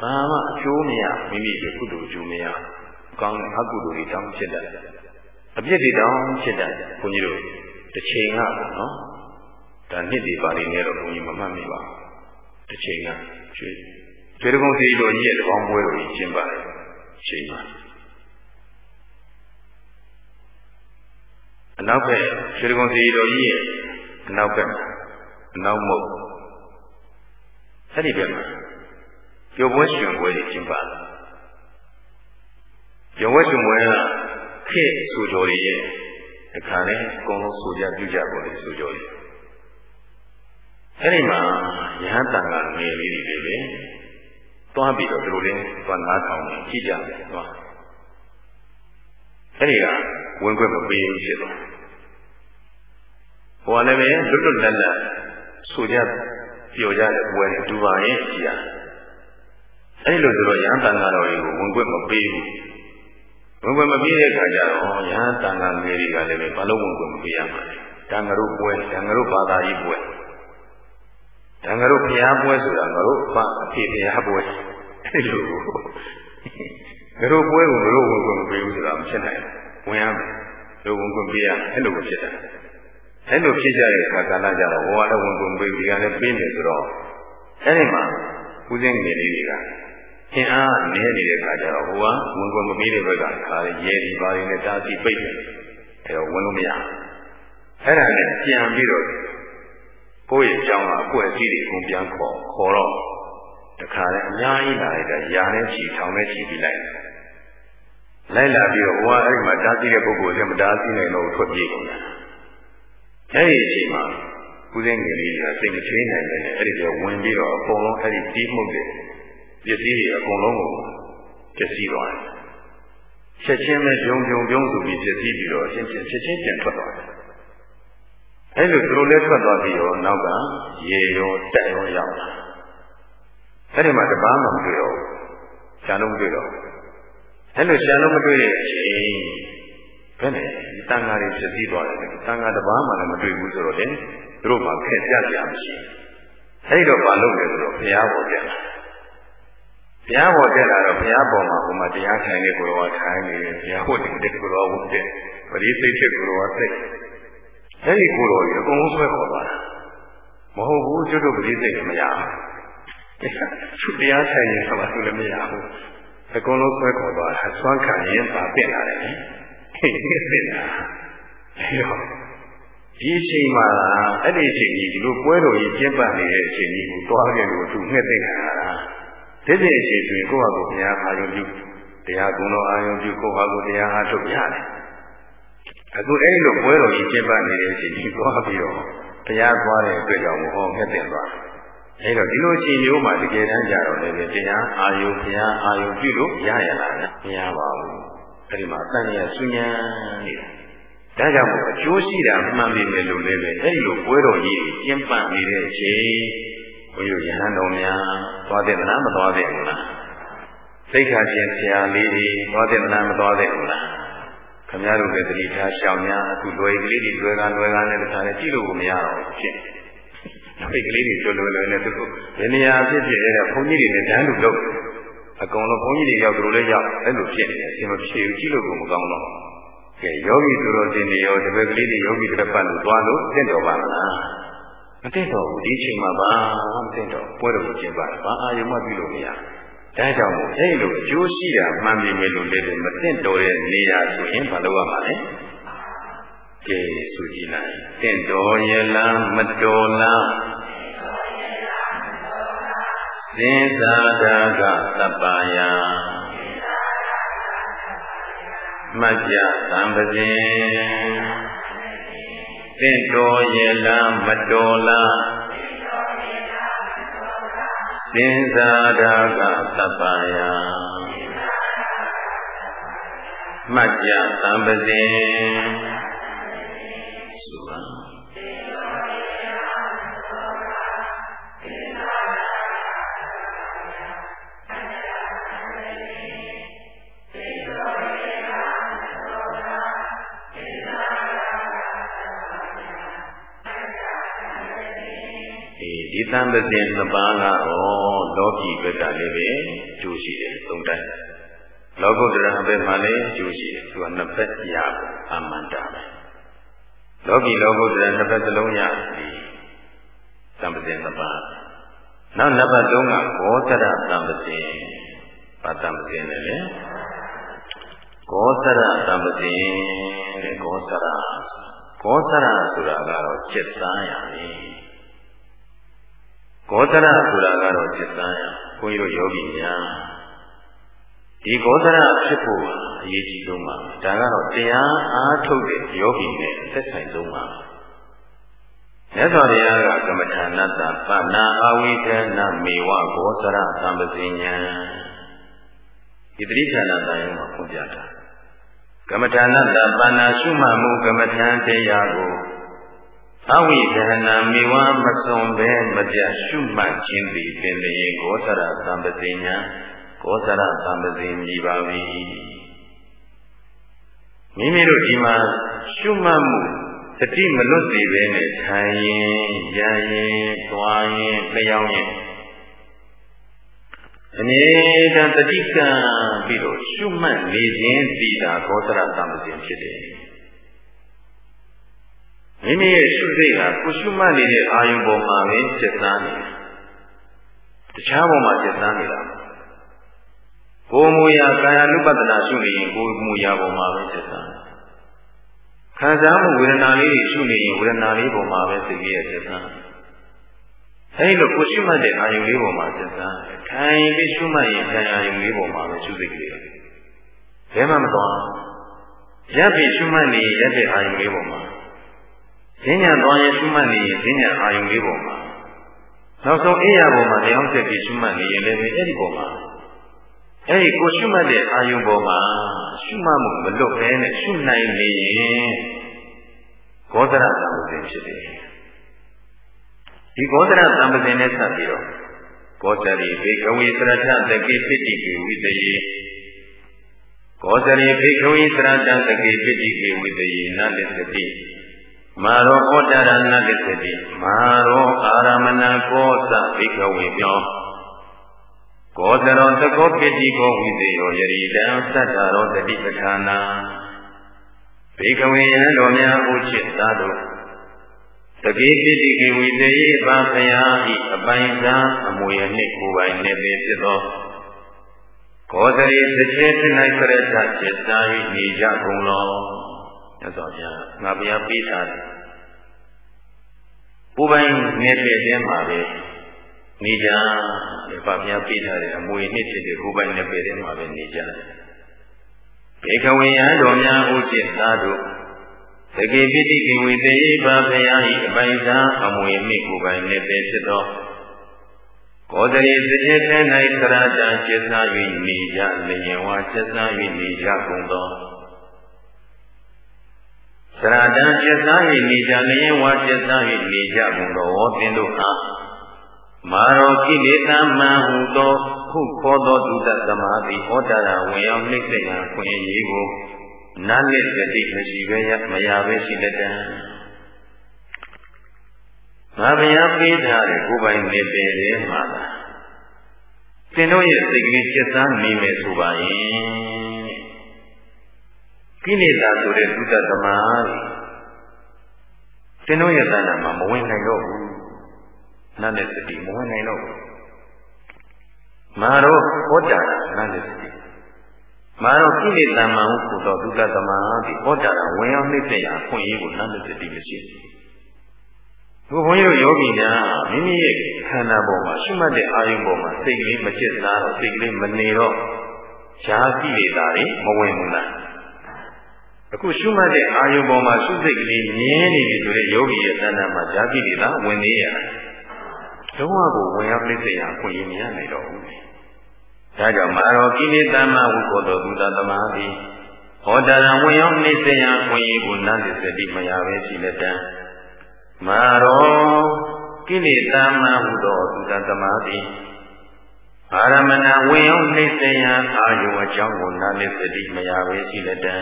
ဘာမှအကျိုးမရမိမိရဲ့ကုသိုလ်အကျိုးမရကောင်းတဲ့အကုသိုလ်တွေတောင်းဖြစ်တယ်အပြစ်တွေတောင်းဖြစ်တယ်ဘုန်းကြီးတို့တစ်ချိန်ကပေါ့နော်ဒါနှစ်တွေပါနေနေတော့ဘုန်းကြီးမမှတ်မိပါဘူးတစ်ချိန်ကကျွေးကျွေးတကုံစီတော်ကြီးရဲ့တပေါင်းပွဲတော်ကြီးကျင်းပါတယ်ချိန်မှာအနောက်ဘက်ကျွေးတကုံစီတော်ကြီးရဲ့အနောက်ဘက်အနောက်မုတ် အဲ့ဒီဘက်မှာရုပ်ပွဲရှင်ပွဲတွေကျင်းပတယ်ရုပ်ပွဲရှင်ပွဲကခေတ်ဆိုကြော်တွေရဲ့အခါနဲ့အကုန်လုံးဆိုကြပြုကြပေါ်တယ်ဆိုကြော်တွေအဲ့ဒီမှာရဟန်းတန်ကငယ်လေးတွေပဲသွားပြီးတော့ဒီလိုလေးသွားနားထောင်ကြည့်ကြတယ်သွားအဲ့ဒီကဝင်ခွင့်မပေးဘူးဖြစ်သွားဟိုကလည်းပဲလွတ်လွတ်လပ်လပ်ဆိုကြ ပြောကြတဲ့ပွဲနဲ့ဒူပါရဲ့ကြည်ရအဲ့လိုဆိုတော့ရဟန်းတန်ဃာတော်တွေကိုဝင်ခွင့်မပေးဘူးဝင်ခွင့်မပေးတဲ့အခါကျတော့ရဟန်းတန်ဃာငယ်တွေကလည်းပဲဘာလို့ဝင်ခွင့်မပေးရမှာလဲတန်ဃာတို့ပွဲတန်ဃာတို့ဘာသာရေးပွဲတန်ဃာတို့ဘုရားပွဲဆိုတာငါတို့ဘာအဖေဘုရားပွဲအဲ့လိုငါတို့ပွဲကိုငါတို့ဝင်ခွင့်မပေးဘူးဆိုတာမဖြစ်နိုင်ဘူးဝင်ရမယ်တို့ဝင်ခွင့်ပေးရအဲ့လိုကိုဖြစ်တာ အဲ့လိုဖြစ်ကြတဲ့အခါကာလကြတော့ဘဝလည်းဝင်ခွင့်ပေးဒီကလည်းပေးနေဆိုတော့အဲ့ဒီမှာဦးစင်းငယ်လေးတွေကသင်အားနည်းနေတဲ့အခါကျတော့ဟိုကဝင်ခွင့်မပေးတဲ့ဘက်ကခါရဲဒီပါရင်းနဲ့တားဆီးပိတ်တယ်အဲတော့ဝင်လို့မရအဲ့ဒါနဲ့ပြန်ပြီးတော့ကိုယ့်ရဲ့အကြောင်းကအကွက်အစည်းတွေအကုန်ပြန်ခေါ်ခေါ်တော့တခါလဲအများကြီးလာလိုက်တာယာနဲ့ချီထောင်နဲ့ချီပြီးလိုက်လိုက်လာပြီးတော့ဘဝအဲ့ဒီမှာတားဆီးတဲ့ပုဂ္ဂိုလ်လည်းမတားဆီးနိုင်တော့ထွက်ပြေးကုန်တာ အဲ့ဒီအချိန်မှာကုသင်းငယ်လေးကစိတ်မချွေးနိုင်တယ်အဲ့ဒီတော့ဝင်ပြီးတော့အကုန်လုံးအဲ့ဒီတီးမှုတဲ့ပစ္စည်းတွေအကုန်လုံးကိုပျက်စီးသွားတယ်ချက်ချင်းပဲဂျုံဂျုံပြုံးဆိုပြီးပျက်စီးပြီးတော့အချင်းချင်းချက်ချင်းပြန်ထွက်သွားတယ်အဲ့လိုသူတို့လည်းထွက်သွားပြီးတော့နောက်ကရေရောတက်ရောရောက်လာအဲ့ဒီမှာတပားမှမတွေ့တော့ဘူးရှားလုံးမတွေ့တော့အဲ့လိုရှားလုံးမတွေ့တဲ့အချိန် ဘယ်နဲ့ဒီတန်ဃာတွေဖြစ်ပြီးသွားတယ်တန်ဃာတပားမှလည်းမတွေ့ဘူးဆိုတော့လေသူတို့မှခက်ပြကြမရှိအဲ့တော့ဘာလုပ်လဲဆိုတော့ဘုရားပေါ်ပြန်လာဘုရားပေါ်တက်လာတော့ဘုရားပေါ်မှာဟိုမှာတရားထိုင်နေကိုယ်တော်ထိုင်နေတယ်ဘုရားဟုတ်တယ်ကိုယ်တော်ဟုတ်တယ်ပရိသိတ်ဖြစ်ကိုယ်တော်သိအဲ့ဒီကိုယ်တော်ကြီးအကုန်လုံးဆွဲခေါ်သွားတာမဟုတ်ဘူးကျွတ်တို့ပရိသိတ်မရဘူးသူတရားထိုင်နေဆိုတာသူလည်းမရဘူးအကုန်လုံးဆွဲခေါ်သွားတာဆွမ်းခံရင်ပါပြင့်လာတယ်ဟဲ့ပြင့်လာအဲ့တော့ ဒီအချိန်မှာအဲ့ဒီအချိန်ကြီးဒီလိုပွဲတော်ကြီးကျင်းပနေတဲ့အချိန်ကြီးကိုတွားခဲ့လို့သူငှက်သိခံရတာဒီနေ့အချိန်ဆိုရင်ကိုယ့်ဟာကိုယ်ဘုရားအာယုံပြုတရားကုံတော်အာယုံပြုကိုယ့်ဟာကိုယ်တရားအားထုတ်ရတယ်အခုအဲ့လိုပွဲတော်ကြီးကျင်းပနေတဲ့အချိန်ကြီးတွားပြီးတော့ဘုရားသွားတဲ့အတွက်ကြောင့်ဟောငှက်သိသွားအဲ့တော့ဒီလိုအချိန်မျိုးမှာတကယ်တမ်းကြတော့လည်းတရားအာယုံဘုရားအာယုံပြုလို့ရရလားမရပါဘူး အဲ့ဒီမှာအတန်ရဆူညံနေတာဒါကြောင့်အကျိုးရှိတာမှန်ပြီလေလို့လည်းပဲအဲ့ဒီလိုပွဲတော်ကြီးကျင်းပနေတဲ့အချိန်ဘုရားရဟန်းတော်များသွားတဲ့လားမသွားတဲ့ဘူးလားသိက္ခာရှင်ဆရာလေးတွေသွားတဲ့လားမသွားတဲ့ဘူးလားခမရတို့လည်းတတိထားရှောင်များအခုလွယ်ကလေးတွေလွယ်ကလွယ်ကနဲ့တခါလေကြည့်လို့ကိုမရတော့ဘူးဖြစ်စိတ်ကလေးတွေလွယ်လွယ်လွယ်နဲ့သူတို့ဘယ်နေရာဖြစ်ဖြစ်အဲ့ဒါဘုန်းကြီးတွေနဲ့တန်းလူလုပ် အကောင်လုံးဘုန်းကြီးတွေရောက်သူတို့လည်းရောက်အဲ့လိုဖြစ်နေတယ်အရှင်မဖြစ်ဘူးကြည့်လို့ကိုမကောင်းတော့ကဲယောဂီသူတော်တင်တွေရောတပည့်ကလေးတွေယောဂီတစ်ပတ်လို့သွားလို့တင့်တော်ပါမလားမတင့်တော်ဘူးဒီချိန်မှာပါမတင့်တော်ပွဲတော်ကိုကျင်းပတယ်ဘာအာယုံမှပြုလို့မရဒါကြောင့်မို့အဲ့လိုအကျိုးရှိတာမှန်ပြီမယ်လို့လည်းမတင့်တော်တဲ့နေရာဆိုရင်ဘာလုပ်ရမှာလဲကဲဆိုကြည့်လိုက်တင့်တော်ရလားမတော်လား သင်္သာဒကသပ္ပယမัจจသံပဇင်သင်တော်ရလားမတော်လားသင်္သာဒကသပ္ပယမัจจသံပဇ ဒီတံပစဉ်နှစ်ပါးကတော့လောကီဘက်ကလည်းပဲကျိုးရှိတယ်သုံးတိုင်းလောကုတ္တရာဘက်မှာလည်းကျိုးရှိတယ်သူကနှစ်ဖက်ရဖို့အမှန်တာပဲလောကီလောကုတ္တရာနှစ်ဖက်စလုံးရဒီတံပစဉ်နှစ်ပါးနောက်နံပါတ်3ကဘောသရတံပစဉ်ဘာတံပစဉ်လဲလေကောသရတံပစဉ်တဲ့ကောသရကောသရဆိုတာကတော့จิตသားရမယ် ဂောသရဆိုတာကတော့จิตသားရဘုန်းကြီးတို့ယောဂီများဒီဂောသရဖြစ်ဖို့အရေးကြီးဆုံးပါဒါကတော့တရားအားထုတ်တဲ့ယောဂီနဲ့သက်ဆိုင်ဆုံးပါမြတ်စွာဘုရားကကမ္မထာနတ္တပနာအဝိဒနာမေဝဂောသရသံပဇိညာဒီတိဋ္ဌာနာတိုင်းမှာဖွင့်ပြတာကမ္မထာနတ္တပနာရှုမှတ်မှုကမ္မထံတရားကို အဝိဒနာမိဝမစွန်ပဲမပြရှုမှတ်ခြင်းသည်ပင်လျင်ဂောသရသံပတိညာဂောသရသံပတိမြည်ပါ၏မိမိတို့ဒီမှာရှုမှတ်မှုတတိမလွတ်စေပဲနဲ့ထိုင်ရင်ရရင်သွားရင်လျှောင်းရင်အမြဲတမ်းတတိကံပြီးတော့ရှုမှတ်နေခြင်းဒီတာဂောသရသံပတိဖြစ်တယ် မိမိရဲ့ရှုစိတ်ဟာကိုရှုမှတ်နေတဲ့အာယုံပေါ်မှာပဲစိတ်သားနေတယ်။တခြားပေါ်မှာစိတ်သားနေတာ။ကိုယ်မူရာကာယ ानु ပတနာရှုနေရင်ကိုယ်မူရာပေါ်မှာပဲစိတ်သားတယ်။ခံစားမှုဝေဒနာလေးတွေရှုနေရင်ဝေဒနာလေးပေါ်မှာပဲစိတ်ရဲ့စိတ်သားတယ်။အဲဒီလိုကိုရှုမှတ်တဲ့အာယုံလေးပေါ်မှာစိတ်သားတယ်။ထိုင်ပြီးရှုမှတ်ရင်ခံရရင်လေးပေါ်မှာပဲရှုစိတ်ကလေးဘယ်မှမသွားရပ်ပြီးရှုမှတ်နေရပ်တဲ့အာယုံလေးပေါ်မှာ ဈဉ္ညာသွားရင်ရှုမှတ်နေရင်ဈဉ္ညာအာယုံလေးပေါ်မှာနောက်ဆုံးအိယာပေါ်မှာတရားဆက်ပြီးရှုမှတ်နေရင်လည်းအဲ့ဒီပေါ်မှာအဲ့ဒီကိုရှုမှတ်တဲ့အာယုံပေါ်မှာရှုမှတ်မှုမလွတ်ဘဲနဲ့ရှုနိုင်နေရင်ဘောဓရသံဃာဖြစ်တယ်ဒီဘောဓရသံဃာနဲ့ဆက်ပြီးတော့ကောသရိဘေကဝေသရထတကိပိတိကေဝိတယေကောသရိဘေကဝေသရထတကိပိတိကေဝိတယေနလစ္စတိ မာရောဩတရဏလစ္စတိမာရောအာရမဏကောသဘေကဝေပြောကောသရောတကောပိတိကောဝိသေယောယရိတံသတ္တရောတတိပဋ္ဌာနာဘေကဝေယံတော်များဥချစ်သာတို့တကိပိတိကိဝိသေယပါဖယာဤအပိုင်သာအမွေအနှစ်ကိုယ်ပိုင်နေပေဖြစ်သောကောသရိသချေထ၌ခရထจิตသာ၍နေကြကုန်လော မြတ်စွာဘုရားငါဘုရားပေးထားတယ်ကိုယ်ပိုင်နေပေခြင်းမှာပဲနေကြတယ်ဗာဘုရားပေးထားတယ်အမွေနှစ်ဖြစ်တဲ့ကိုယ်ပိုင်နေပေခြင်းမှာပဲနေကြတယ်ဘေကဝေယံတော်များဥจิตသာတို့သကေပိတိကိဝေတေဘာဖယာဤအပိုင်သာအမွေမိကိုပိုင်နေပေဖြစ်သောကောသရိစကျေထဲ၌သရတံကျက်စား၍နေကြလျင်ဝါကျက်စား၍နေကြကုန်သော သရတံကျက်စား၍နေကြလျင်ဝါကျက်စား၍နေကြကုန်သောဝေါသင်တို့အားမာရောကိလေသာမံဟုသောခုခေါ်သောဒုသသမာတိဟောတာဝင်ရောက်နှိမ့်တဲ့ခွင့်ရေးကိုနားနဲ့တတိမရှိပဲရမရပဲရှိလက်တံငါဘုရားပေးထားတဲ့ကိုယ်ပိုင်နေပင်လေးမှာလားသင်တို့ရဲ့စိတ်ကလေးစိတ်သားနေမယ်ဆိုပါရင် ကိလေသာဆိုတဲ့သုတသမားသင်တို့ရဲ့တဏ္ဍာမှာမဝင်နိုင်တော့ဘူးနာနဲ့တတိမဝင်နိုင်တော့ဘူးမာရောဟောတာနာနဲ့တတိမာတော့ကိလေသာမှန်ဟုဆိုတော့ဒုက္ခသမားဒီဟောတာဝင်အောင်နှိမ့်ဆက်ရအခွင့်အရေးကိုနန္ဒတတိမရှိဘူး။ဘုဘုန်းကြီးတို့ယောဂီများမိမိရဲ့ခန္ဓာပေါ်မှာရှုမှတ်တဲ့အာယုံပေါ်မှာစိတ်ကလေးမကျစ်သားတော့စိတ်ကလေးမနေတော့ရှားကိလေသာတွေမဝင်ဘူးလား။ အခုရှုမှတ်တဲ့အာယုံပေါ်မှာရှုစိတ်ကလေးမြင်းနေပြီဆိုတဲ့ယောဂီရဲ့တဏ္ဍာမှာရှားကိလေသာဝင်နေရတာ။လုံးဝကိုဝင်အောင်နှိမ့်ဆက်ရအခွင့်အရေးမရနိုင်တော့ဘူး။ဒါကြောင့်မာရောကိလေသာမဝုကောတောသုတသမာတိဟောတရံဝေယောနိစ္စယခွင့်ရေးကိုနန္တိစတိမရပဲရှိလက်တံမာရောကိလေသာမဟုသောသုတသမာတိအာရမဏဝေယောနိစ္စယအာယုအကြောင်းကိုနာနိစတိမရပဲရှိလက်တံ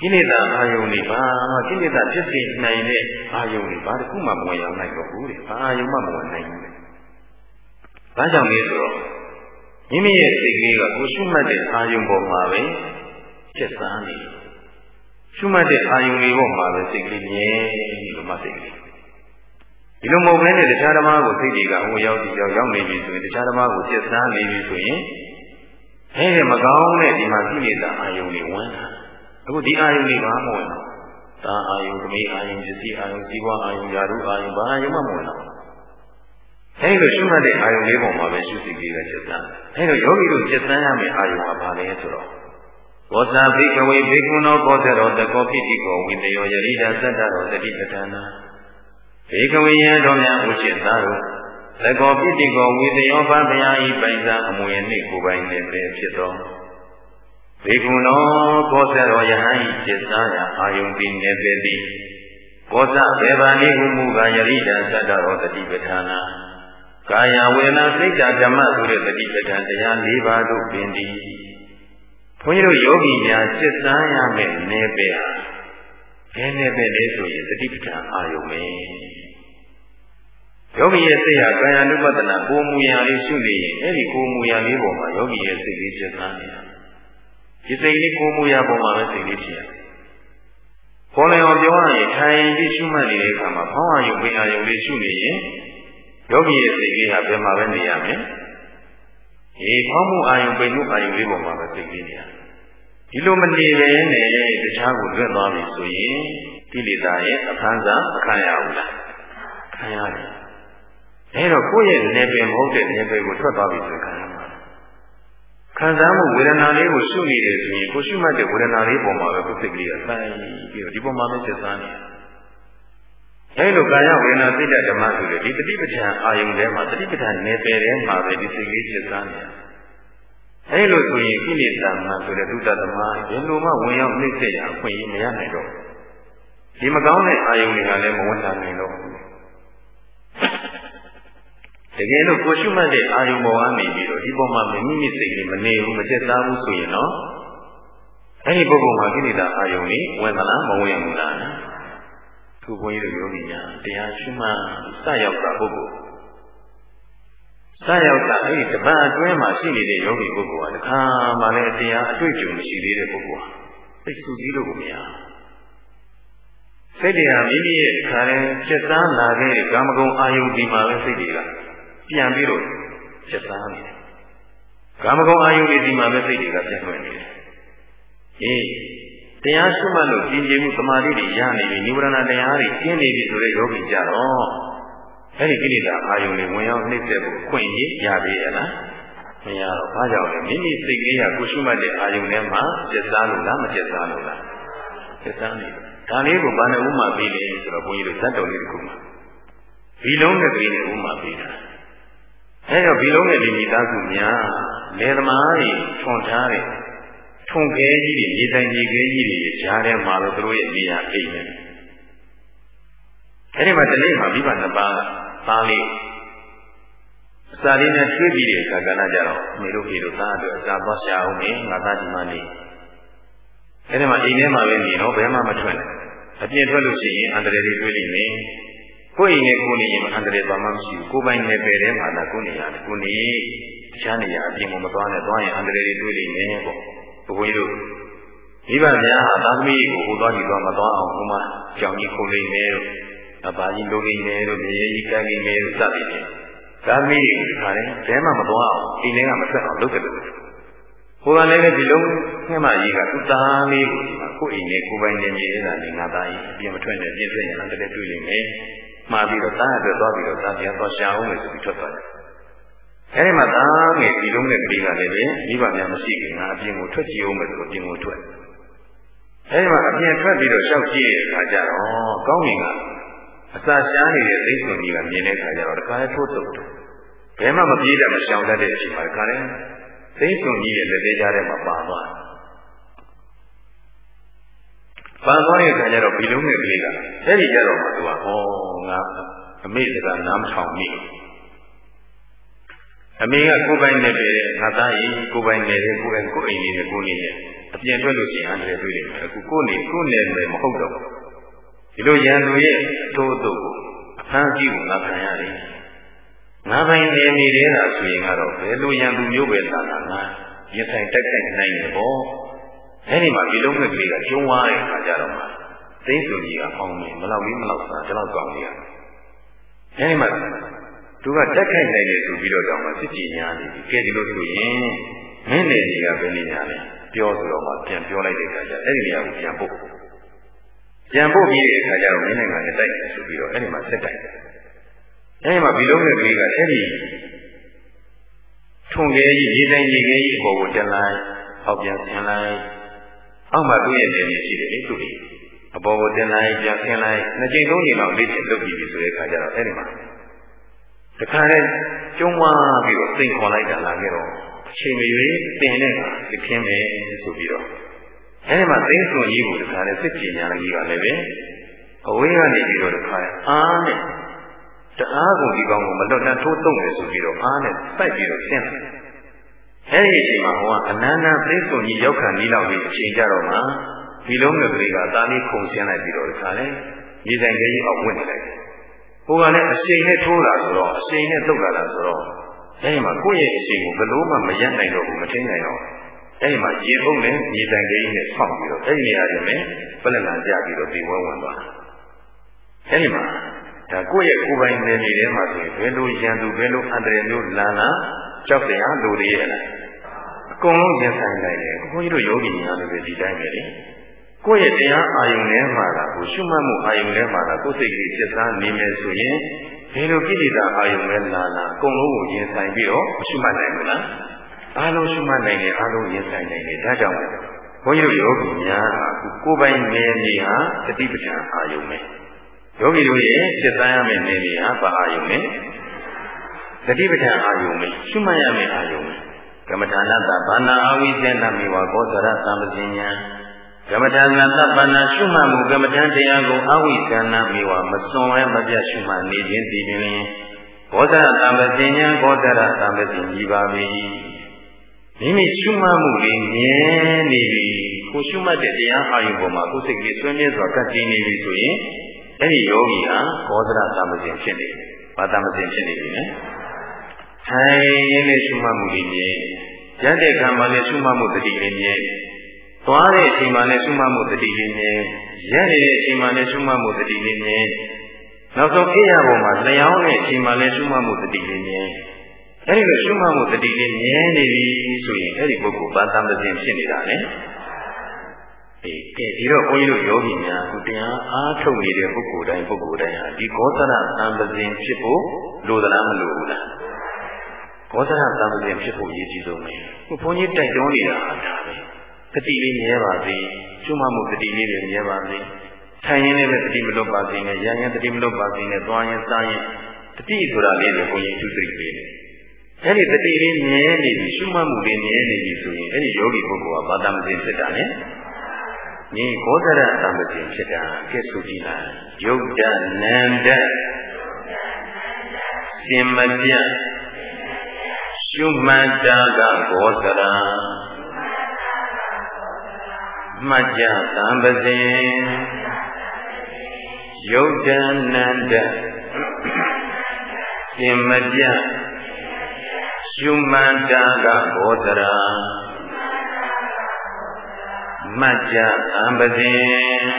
ကိလေသာအာယုန်တွေပါကိလေသာဖြစ်စေနိုင်တဲ့အာယုန်တွေဘာတစ်ခုမှမဝင်ရောက်နိုင်တော့ဘူးတဲ့အာယုန်မှမဝင်နိုင်ဘူးတဲ့ဘာကြောင့်လဲဆိုတော့မိမိရဲ့စိတ်ကလေးကကိုရှုမှတ်တဲ့အာယုံပေါ်မှာပဲချက်စားနေရှုမှတ်တဲ့အာယုံလေးပေါ်မှာပဲစိတ်ကလေးမြဲလို့မှစိတ်ကလေးဒီလိုမဟုတ်ဘဲနဲ့တရားဓမ္မကိုစိတ်တွေကဟိုရောက်ဒီရောက်ရောက်နေပြီဆိုရင်တရားဓမ္မကိုချက်စားနေပြီဆိုရင်အဲဒီမကောင်းတဲ့ဒီမှာကိလေသာအာယုံတွေဝင်လာ အခုဒီအာယုံတွေဘာမှမဝင်တော့တာအာယုံသမေအာယုံပစ္စည်းအာယုံဇီဝအာယုံယာရုအာယုံဘာအာယုံမှမဝင်တော့အဲဒီလိုရှုမှတ်တဲ့အာယုံလေးပုံမှာပဲရှုစိတ်လေးပဲစိတ်သားအဲဒီတော့ယောဂီတို့စိတ်သားရမယ့်အာယုံကဘာလဲဆိုတော့ဘောဇာဘိကဝေဘေကုဏောဘောဇရောတကောပိတိကောဝိတယောယရိဒာသတ္တရောတတိပဌာနာဘေကဝေယံတော်များဥจิตသားတို့တကောပိတိကောဝိတယောဘာဘုရားဤပိုင်သာအမွေနှင့်ကိုယ်ပိုင်နှင့်ပဲဖြစ်သော ဘေကုဏောဘောဇရောယဟန်ဤစိတ်သားရာအာယုံတိနေပေတိဘောဇဘေဘာနိဟုမူကယရိဒာသတ္တရောတတိပဌာနာကာယဝေဒနာစိတ်ဓမ္မဆိုတဲ့တတိပဋ္ဌာန်တရား၄ပါးတို့ပင်ဒီဘုန်းကြီးတို့ယောဂီများစစ်စားရမယ့်နေပဲဟာဘယ်နေပဲလဲဆိုရင်တတိပဋ္ဌာန်အာယုံပဲယောဂီရဲ့စိတ်ဟာကာယ ानु ပဒနာကိုမူရာလေးရှုနေရင်အဲ့ဒီကိုမူရာလေးပေါ်မှာယောဂီရဲ့စိတ်လေးစစ်စားနေတာ ဒီစိတ်လေးကိုမူရာပေါ်မှာပဲစိတ်လေးဖြစ်ရတယ်ပေါ်လျော်ပြောရရင်ထိုင်ပြီးရှုမှတ်နေတဲ့အခါမှာဘောင်းအာယုံပင်အာယုံလေးရှုနေရင်ယောဂီရဲ့စိတ်ကလေးဟာဘယ်မှာပဲနေရမလဲ။ဒီဖောင်းမှုအာယုံပိန်မှုအာယုံလေးပေါ်မှာပဲစိတ်ကလေးနေရ။ဒီလိုမနေပဲနဲ့တခြားကိုလွတ်သွားပြီဆိုရင်ကိလေသာရဲ့အခန်းစားမခံရဘူးလား။ခံရတယ်။ဒအဲတော့ကိုယ့်ရဲ့နေပင်မဟုတ်တဲ့နေပင်ကိုထွက်သွားပြီဆိုခံရမှာ ခံစားမှုဝေဒနာလေးကိုရှုနေတယ်ဆိုရင်ကိုရှုမှတ်တဲ့ဝေဒနာလေးပေါ်မှာပဲကိုယ်စိတ်ကလေးကဆိုင်ပြီးတော့ဒီပေါ်မှာပဲစစ်စားနေအဲလိုကာယဝေဒနာသိတဲ့ဓမ္မဆိုတဲ့ဒီတတိပဋ္ဌာန်အာယုန်ထဲမှာတတိပဋ္ဌာန်နေပယ်ထဲမှာပဲဒီစိတ်လေးစစ်စားနေအဲလိုဆိုရင်ကိလေသာမှဆိုတဲ့ဒုတသမားဘယ်လိုမှဝင်ရောက်နှိမ့်ဆက်ရအခွင့်အရေးမရနိုင်တော့ဒီမကောင်းတဲ့အာယုန်တွေကလည်းမဝင်လာနိုင်တော့ဘူး တကယ်လို့ကိုရှုမှတ်တဲ့အာယုံပေါ်ကနေပြီးတော့ဒီပေါ်မှာမိမိစိတ်ကမနေဘူးမကျက်သားဘူးဆိုရင်တော့အဲ့ဒီပုဂ္ဂိုလ်မှာကိလေသာအာယုံလေးဝင်သလားမဝင်ဘူးလားသူဘုန်းကြီးတို့ယောဂီများတရားရှုမှတ်စရောက်တာပုဂ္ဂိုလ်စရောက်တာအဲ့ဒီတပတ်အတွင်းမှာရှိနေတဲ့ယောဂီပုဂ္ဂိုလ်ကတခါမှလည်းတရားအတွေ့အကြုံမရှိသေးတဲ့ပုဂ္ဂိုလ်ဟာသိစုကြည့်လို့ကိုမရစိတ်တရားမိမိရဲ့ခါရင်ကျက်သားလာခဲ့တဲ့ကာမဂုဏ်အာယုန်ဒီမှာပဲစိတ်တွေက ပြန်ပြီးတော့ချက်သားနေတယ်။ကာမဂုဏ်အာယုတွေဒီမှာပဲစိတ်တွေကပြန်ဝင်နေတယ်။အေးတရားရှိမှလို့ကြည်ကြည်မှုသမာဓိတွေရနေပြီနိဗ္ဗာန်တရားတွေကျင်းနေပြီဆိုတဲ့ယောဂီကြတော့အဲ့ဒီကိလေသာအာယုတွေဝင်ရောက်နှိမ့်ဆက်ဖို့ခွင့်ရရပြီလား။မရတော့ဘာကြောင့်လဲမိမိစိတ်ကလေးကကိုရှိမှတဲ့အာယုထဲမှာကျက်စားလို့လားမကျက်စားလို့လား။ကျက်စားနေတယ်။ဒါလေးကိုဘာနဲ့ဥမာပေးလဲဆိုတော့ဘုန်းကြီးတို့ဇတ်တော်လေးတစ်ခုမှာဘီလုံးနဲ့ကလေးနဲ့ဥမာပေးတာ။ အဲတော့ဒီလုံးနဲ့ဒီမိသားစုများလေသမားတွေထွန်ထားတဲ့ထွန်ခဲကြီးတွေရေတိုင်ရေခဲကြီးတွေကြားထဲမှာလို့သူတို့ရဲ့နေရာအိမ်နေအဲဒီမှာတနေ့မှာမိဘနှစ်ပါးသားလေးအစာလေးနဲ့ထွေးပြီးတဲ့အခါကလည်းကြတော့မေတို့ဖေတို့သားတို့အစာသွားရှာအောင်မယ်ငါသားဒီမှာနေအဲဒီမှာအိမ်ထဲမှာပဲနေတော့ဘယ်မှမထွက်နဲ့အပြင်ထွက်လို့ရှိရင်အန္တရာယ်တွေတွေ့လိမ့်မယ် ကိုယ့်ရင်နဲ့ကိုယ်နေရင်အန္တရာယ်ဘာမှမရှိဘူးကိုယ်ပိုင်နယ်ပယ်ထဲမှာလည်းကိုယ်နေရတယ်ကိုယ်နေတခြားနေရာအပြင်ကမသွားနဲ့သွားရင်အန္တရာယ်တွေတွေ့လိမ့်မယ်ပေါ့ဘုန်းကြီးတို့မိဘများဟာသာသမီကိုဟိုသွားဒီသွားမသွားအောင်ဟိုမှာကြောင်ကြီးခုံလိမ့်မယ်တို့အပါကြီးလိုလိမ့်မယ်တို့မြေကြီးကန်းလိမ့်မယ်တို့စသည်ဖြင့်သာသမီကိုဒီခါလဲဘဲမှမသွားအောင်အိမ်ထဲကမထွက်အောင်လုပ်တယ်လို့ဟိုကလည်းဒီလုံးခင်းမကြီးကသူ့သားလေးကိုဒီမှာကိုယ့်အိမ်နဲ့ကိုယ်ပိုင်နေမြေအဲ့ဒါလေးငါသားကြီးအပြင်မထွက်နဲ့ပြင်ထွက်ရင်အန္တရာယ်တွေ့လိမ့်မယ် မှားပြီးတော့သားအတွက်သွားပြီးတော့သားပြန်သွားရှာအောင်လို့ဆိုပြီးထွက်သွားတယ်။အဲဒီမှာသားငယ်ဒီလုံးနဲ့ကလေးကလည်းပဲမိဘများမရှိခင်ငါအပြင်ကိုထွက်ကြည့်အောင်မယ်ဆိုအပြင်ကိုထွက်။အဲဒီမှာအပြင်ထွက်ပြီးတော့ရှောက်ကြည့်တဲ့အခါကျတော့ကောင်းငင်ကအစာရှားနေတဲ့သိစွန်ကြီးကမြင်တဲ့အခါကျတော့တခါလဲထိုးတုတ်တယ်။ဘယ်မှမပြေးတတ်မရှောင်တတ်တဲ့အချိန်မှာတခါလဲသိစွန်ကြီးရဲ့လက်သေးကြားထဲမှာပါသွားတယ် ပန်သွားတဲ့အခါကျတော့ဘီလုံးနဲ့ကလေးကအဲ့ဒီကြတော့မှသူကဟောငါအမေစကားနားမထောင်မိအမေကကိုယ်ပိုင်နေတယ်ငါသားရင်ကိုယ်ပိုင်နေတယ်ကိုယ်ပိုင်ကိုယ်အိမ်လေးနဲ့ကိုယ်နေတယ်အပြင်ထွက်လို့ရှိရင်အဲ့ဒါတွေ့တယ်အခုကိုယ်နေကိုယ်နေတယ်မဟုတ်တော့ဒီလိုရန်သူရဲ့အထိုးအတုပ်ကိုအဖမ်းအဆီးကိုငါခံရတယ်ငါပိုင်နေနေတဲ့တာဆိုရင်ကတော့ဘယ်လိုရန်သူမျိုးပဲလာတာငါရင်ဆိုင်တက်ဆိုင်နိုင်တယ်ပေါ့ အဲဒီမှာဒီလုံးမဲ့ကလေးကကျုံသွားတဲ့အခါကျတော့မှသိစုကြီးကအောင်းနေမလောက်ပြီးမလောက်စားဒီလောက်ကောင်းနေရတယ်အဲဒီမှာသူကတက်ခိုက်နိုင်တယ်ဆိုပြီးတော့တောင်းမှစစ်ကြည်ညာနေပြီကဲဒီလိုဆိုရင်မင်းနေကြီးကဘယ်နေညာလဲပြောဆိုတော့မှပြန်ပြောလိုက်တဲ့အခါကျအဲ့ဒီနေရာကိုပြန်ပို့ပြန်ပို့ပြီးတဲ့အခါကျတော့မင်းနိုင်ငံနဲ့တိုက်တယ်ဆိုပြီးတော့အဲ့ဒီမှာဆက်တိုက်တယ်အဲ့ဒီမှာဒီလုံးမဲ့ကလေးကအဲ့ဒီထုံခဲကြီးရေတိုင်းရေခဲကြီးအပေါ်ကိုတက်လိုက်အောက်ပြန်ဆင်းလိုက် အောက်မှာသူ့ရဲ့နေနေရှိတယ်လေသူ့ဒီအပေါ်ကိုတင်လိုက်ပြန်ဆင်းလိုက်နှစ်ကြိမ်သုံးကြိမ်လောက်လေ့ကျင့်လုပ်ပြီးပြီဆိုတဲ့အခါကျတော့အဲ့ဒီမှာတခါတည်းကျုံးသွားပြီးတော့စိန်ခေါ်လိုက်တာလာခဲ့တော့အချိန်မရွေးတင်တဲ့ကသခင်ပဲဆိုပြီးတော့အဲ့ဒီမှာသိစွန်ကြီးကိုတခါတည်းစစ်ကြည်ညာကြီးကလည်းပဲအဝေးကနေပြီးတော့တခါအားနဲ့တအားကုန်ဒီကောင်ကိုမလွတ်တမ်းထိုးတုံတယ်ဆိုပြီးတော့အားနဲ့စိုက်ပြီးတော့ဆင်းတယ် အဲ့ဒီအချိန်မှာဟောကအနန္တသိစုံကြီးရောက်ခံပြီးလောက်ပြီးအချိန်ကြတော့မှဒီလုံးမြတ်ကလေးကသာလေးခုန်ဆင်းလိုက်ပြီးတော့ဒီခါလဲမြေဆိုင်ကြီးအောက်ဝင်နေလိုက်။ဟိုကလည်းအချိန်နဲ့ထိုးတာဆိုတော့အချိန်နဲ့တုတ်လာတာဆိုတော့အဲ့ဒီမှာကိုယ့်ရဲ့အချိန်ကိုဘယ်လို့မှမရနိုင်တော့ဘူးမထိန်နိုင်တော့အဲ့ဒီမှာရေအုပ်နဲ့မြေဆိုင်ကြီးနဲ့ဆောက်ပြီးတော့အဲ့ဒီနေရာတွေနဲ့ပလလန်ကြပြီးတော့ဒီဝဲဝင်သွား။အဲ့ဒီမှာဒါကိုယ့်ရဲ့ကိုယ်ပိုင်နေနေထဲမှာဆိုရင်ဘယ်လိုရန်သူဘယ်လိုအန္တရာယ်မျိုးလာလာကြောက်တရားလူတွေရဲ့လားအ ကုန်လုံးရင်ဆိုင်နိုင်တယ်ဘုန်းကြီးတို့ယောဂီများလည်းပဲဒီတိုင်းပဲလေကိုယ့်ရဲ့တရားအာယုန်ထဲမှာလားကိုရှုမှတ်မှုအာယုန်ထဲမှာလားကိုယ်စိတ်ကလေးစိတ်သားနေမယ်ဆိုရင်ဒီလိုကိလေသာအာယုံပဲလာလာအကုန်လုံးကိုရင်ဆိုင်ပြီးတော့ရှုမှတ်နိုင်ဘူးလားအားလုံးရှုမှတ်နိုင်တယ်အားလုံးရင်ဆိုင်နိုင်တယ်ဒါကြောင့်ဘုန်းကြီးတို့ယောဂီများအခုကိုယ်ပိုင်နေနေဟာတတိပဋ္ဌာန်အာယုံပဲယောဂီတို့ရဲ့စိတ်သားရမယ့်နေနေဟာဘာအာယုံလဲတတိပဋ္ဌာန်အာယုံပဲရှုမှတ်ရမယ့်အာယုံပဲ ကမ္မထာနတဘာနာအဝိဇ္ဇနာမိဝါဘောဇရသံပဇဉ္ညာကမ္မထာနာသဗ္ဗနာရှုမှတ်မှုကမ္မထာတရားကိုအဝိဇ္ဇနာမိဝါမစွန်ဝဲမပြတ်ရှုမှတ်နေခြင်းဒီပင်ဘောဇရသံပဇဉ္ညာဘောဇရသံပဇဉ္ကြီးပါပြီမိမိရှုမှတ်မှုတွေမြဲနေပြီကိုရှုမှတ်တဲ့တရားအာယုပေါ်မှာကိုယ်စိတ်ကလေးဆွေးမြဲစွာကပ်တည်နေပြီဆိုရင်အဲ့ဒီယောဂီဟာဘောဇရသံပဇဉ္ဖြစ်နေတယ်။ဘာသံပဇဉ္ဖြစ်နေပြီလဲ။ ထိုင်ရင်းနဲ့ရှုမှတ်မှုတွေမြဲရတဲ့ကံမှာလည်းရှုမှတ်မှုတတိလေးမြဲသွားတဲ့အချိန်မှာလည်းရှုမှတ်မှုတတိလေးမြဲရက်နေတဲ့အချိန်မှာလည်းရှုမှတ်မှုတတိလေးမြဲနောက်ဆုံးအိယာပေါ်မှာလျှောင်းတဲ့အချိန်မှာလည်းရှုမှတ်မှုတတိလေးမြဲအဲဒီလိုရှုမှတ်မှုတတိလေးမြဲနေပြီဆိုရင်အဲဒီပုဂ္ဂိုလ်ဘာသံပဇင်ဖြစ်နေတာလေအေးကဲဒီတော့ဘုန်းကြီးတို့ယောဂီများဟိုတရားအားထုတ်နေတဲ့ပုဂ္ဂိုလ်တိုင်းပုဂ္ဂိုလ်တိုင်းဟာဒီကောသရသံပဇင်ဖြစ်ဖို့လိုသလားမလိုဘူးလား ကောသရသံပဇင်ဖြစ်ဖို့အရေးကြီးဆုံးပဲဟိုဘုန်းကြီးတိုက်တွန်းနေတာဟာဒါပဲတတိလေးမြဲပါစေရှုမှတ်မှုတတိလေးတွေမြဲပါစေထိုင်ရင်လည်းတတိမလွတ်ပါစေနဲ့ရရင်တတိမလွတ်ပါစေနဲ့သွားရင်စားရင်တတိဆိုတာလေးကိုဘုန်းကြီးသူသိပေးတယ်အဲ့ဒီတတိလေးမြဲနေပြီရှုမှတ်မှုလေးမြဲနေပြီဆိုရင်အဲ့ဒီယောဂီပုဂ္ဂိုလ်ကဘာသာမသိဖြစ်တာလဲဒီဘောဓရသံပတိဖြစ်တာကဲဆိုကြည့်လားယုတ်တနန္တရှင်မပြ ရှုမှတ်တာကဘောဓရာမှတ်ကြသံပဇင်ယုတ်တနန္တရှင်မပြရှုမှန်တာကဘောဓရာမှတ်ကြသံပဇင်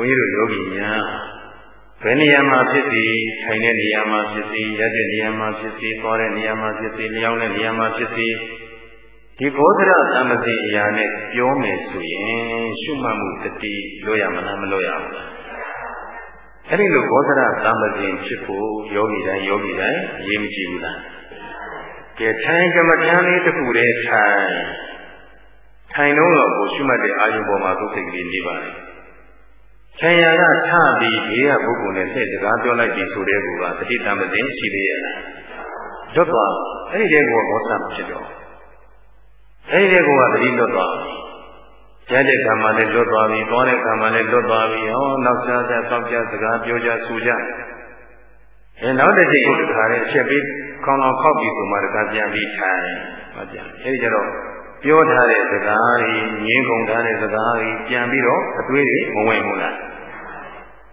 န်းကြီးတို့ယောဂီများဘယ်နေရာမှာဖြစ်စီထိုင်တဲ့နေရာမှာဖြစ်စီရက်တဲ့နေရာမှာဖြစ်စီသွားတဲ့နေရာမှာဖြစ်စီလျောင်းတဲ့နေရာမှာဖြစ်စီဒီဘောဓရသမတိအရာနဲ့ပြောမယ်ဆိုရင်ရှုမှတ်မှုတတိလို့ရမလားမလို့ရဘူးလားအဲ့ဒီလိုဘောဓရသမတိဖြစ်ဖို့ယောဂီတိုင်းယောဂီတိုင်းအရေးမကြီးဘူးလားကဲထိုင်ကမ္မထမ်းလေးတစ်ခုတည်းထိုင်ထိုင်တော့ကိုရှုမှတ်တဲ့အာယုပေါ်မှာသုစိတ်ကလေးနေပါလေ ခြံရကထပြီးဘေးကပုဂ္ဂိုလ်နဲ့ဆက်စကားပြောလိုက်ပြီဆိုတဲ့ကူကတတိတံမသိရှိသေးရဲ့လားလွတ်သွားအဲ့ဒီတဲ့ကူကဘောဆမဖြစ်တော့အဲ့ဒီတဲ့ကူကတတိလွတ်သွားရတဲ့ကံမှလည်းလွတ်သွားပြီသွားတဲ့ကံမှလည်းလွတ်သွားပြီဟောနောက်စားစားတောက်ကြစကားပြောကြဆူကြအဲနောက်တစ်ချိန်တခါလေးအချက်ပြီးခေါင်းအောင်ခောက်ပြီးဆိုမှတခါပြန်ပြီးထိုင်ဟောပြန်အဲဒီကျတော့ပြောထားတဲ့စကားကြီးငင်းကုန်ထားတဲ့စကားကြီးပြန်ပြီးတော့အတွေးတွေမဝင်ဘူးလား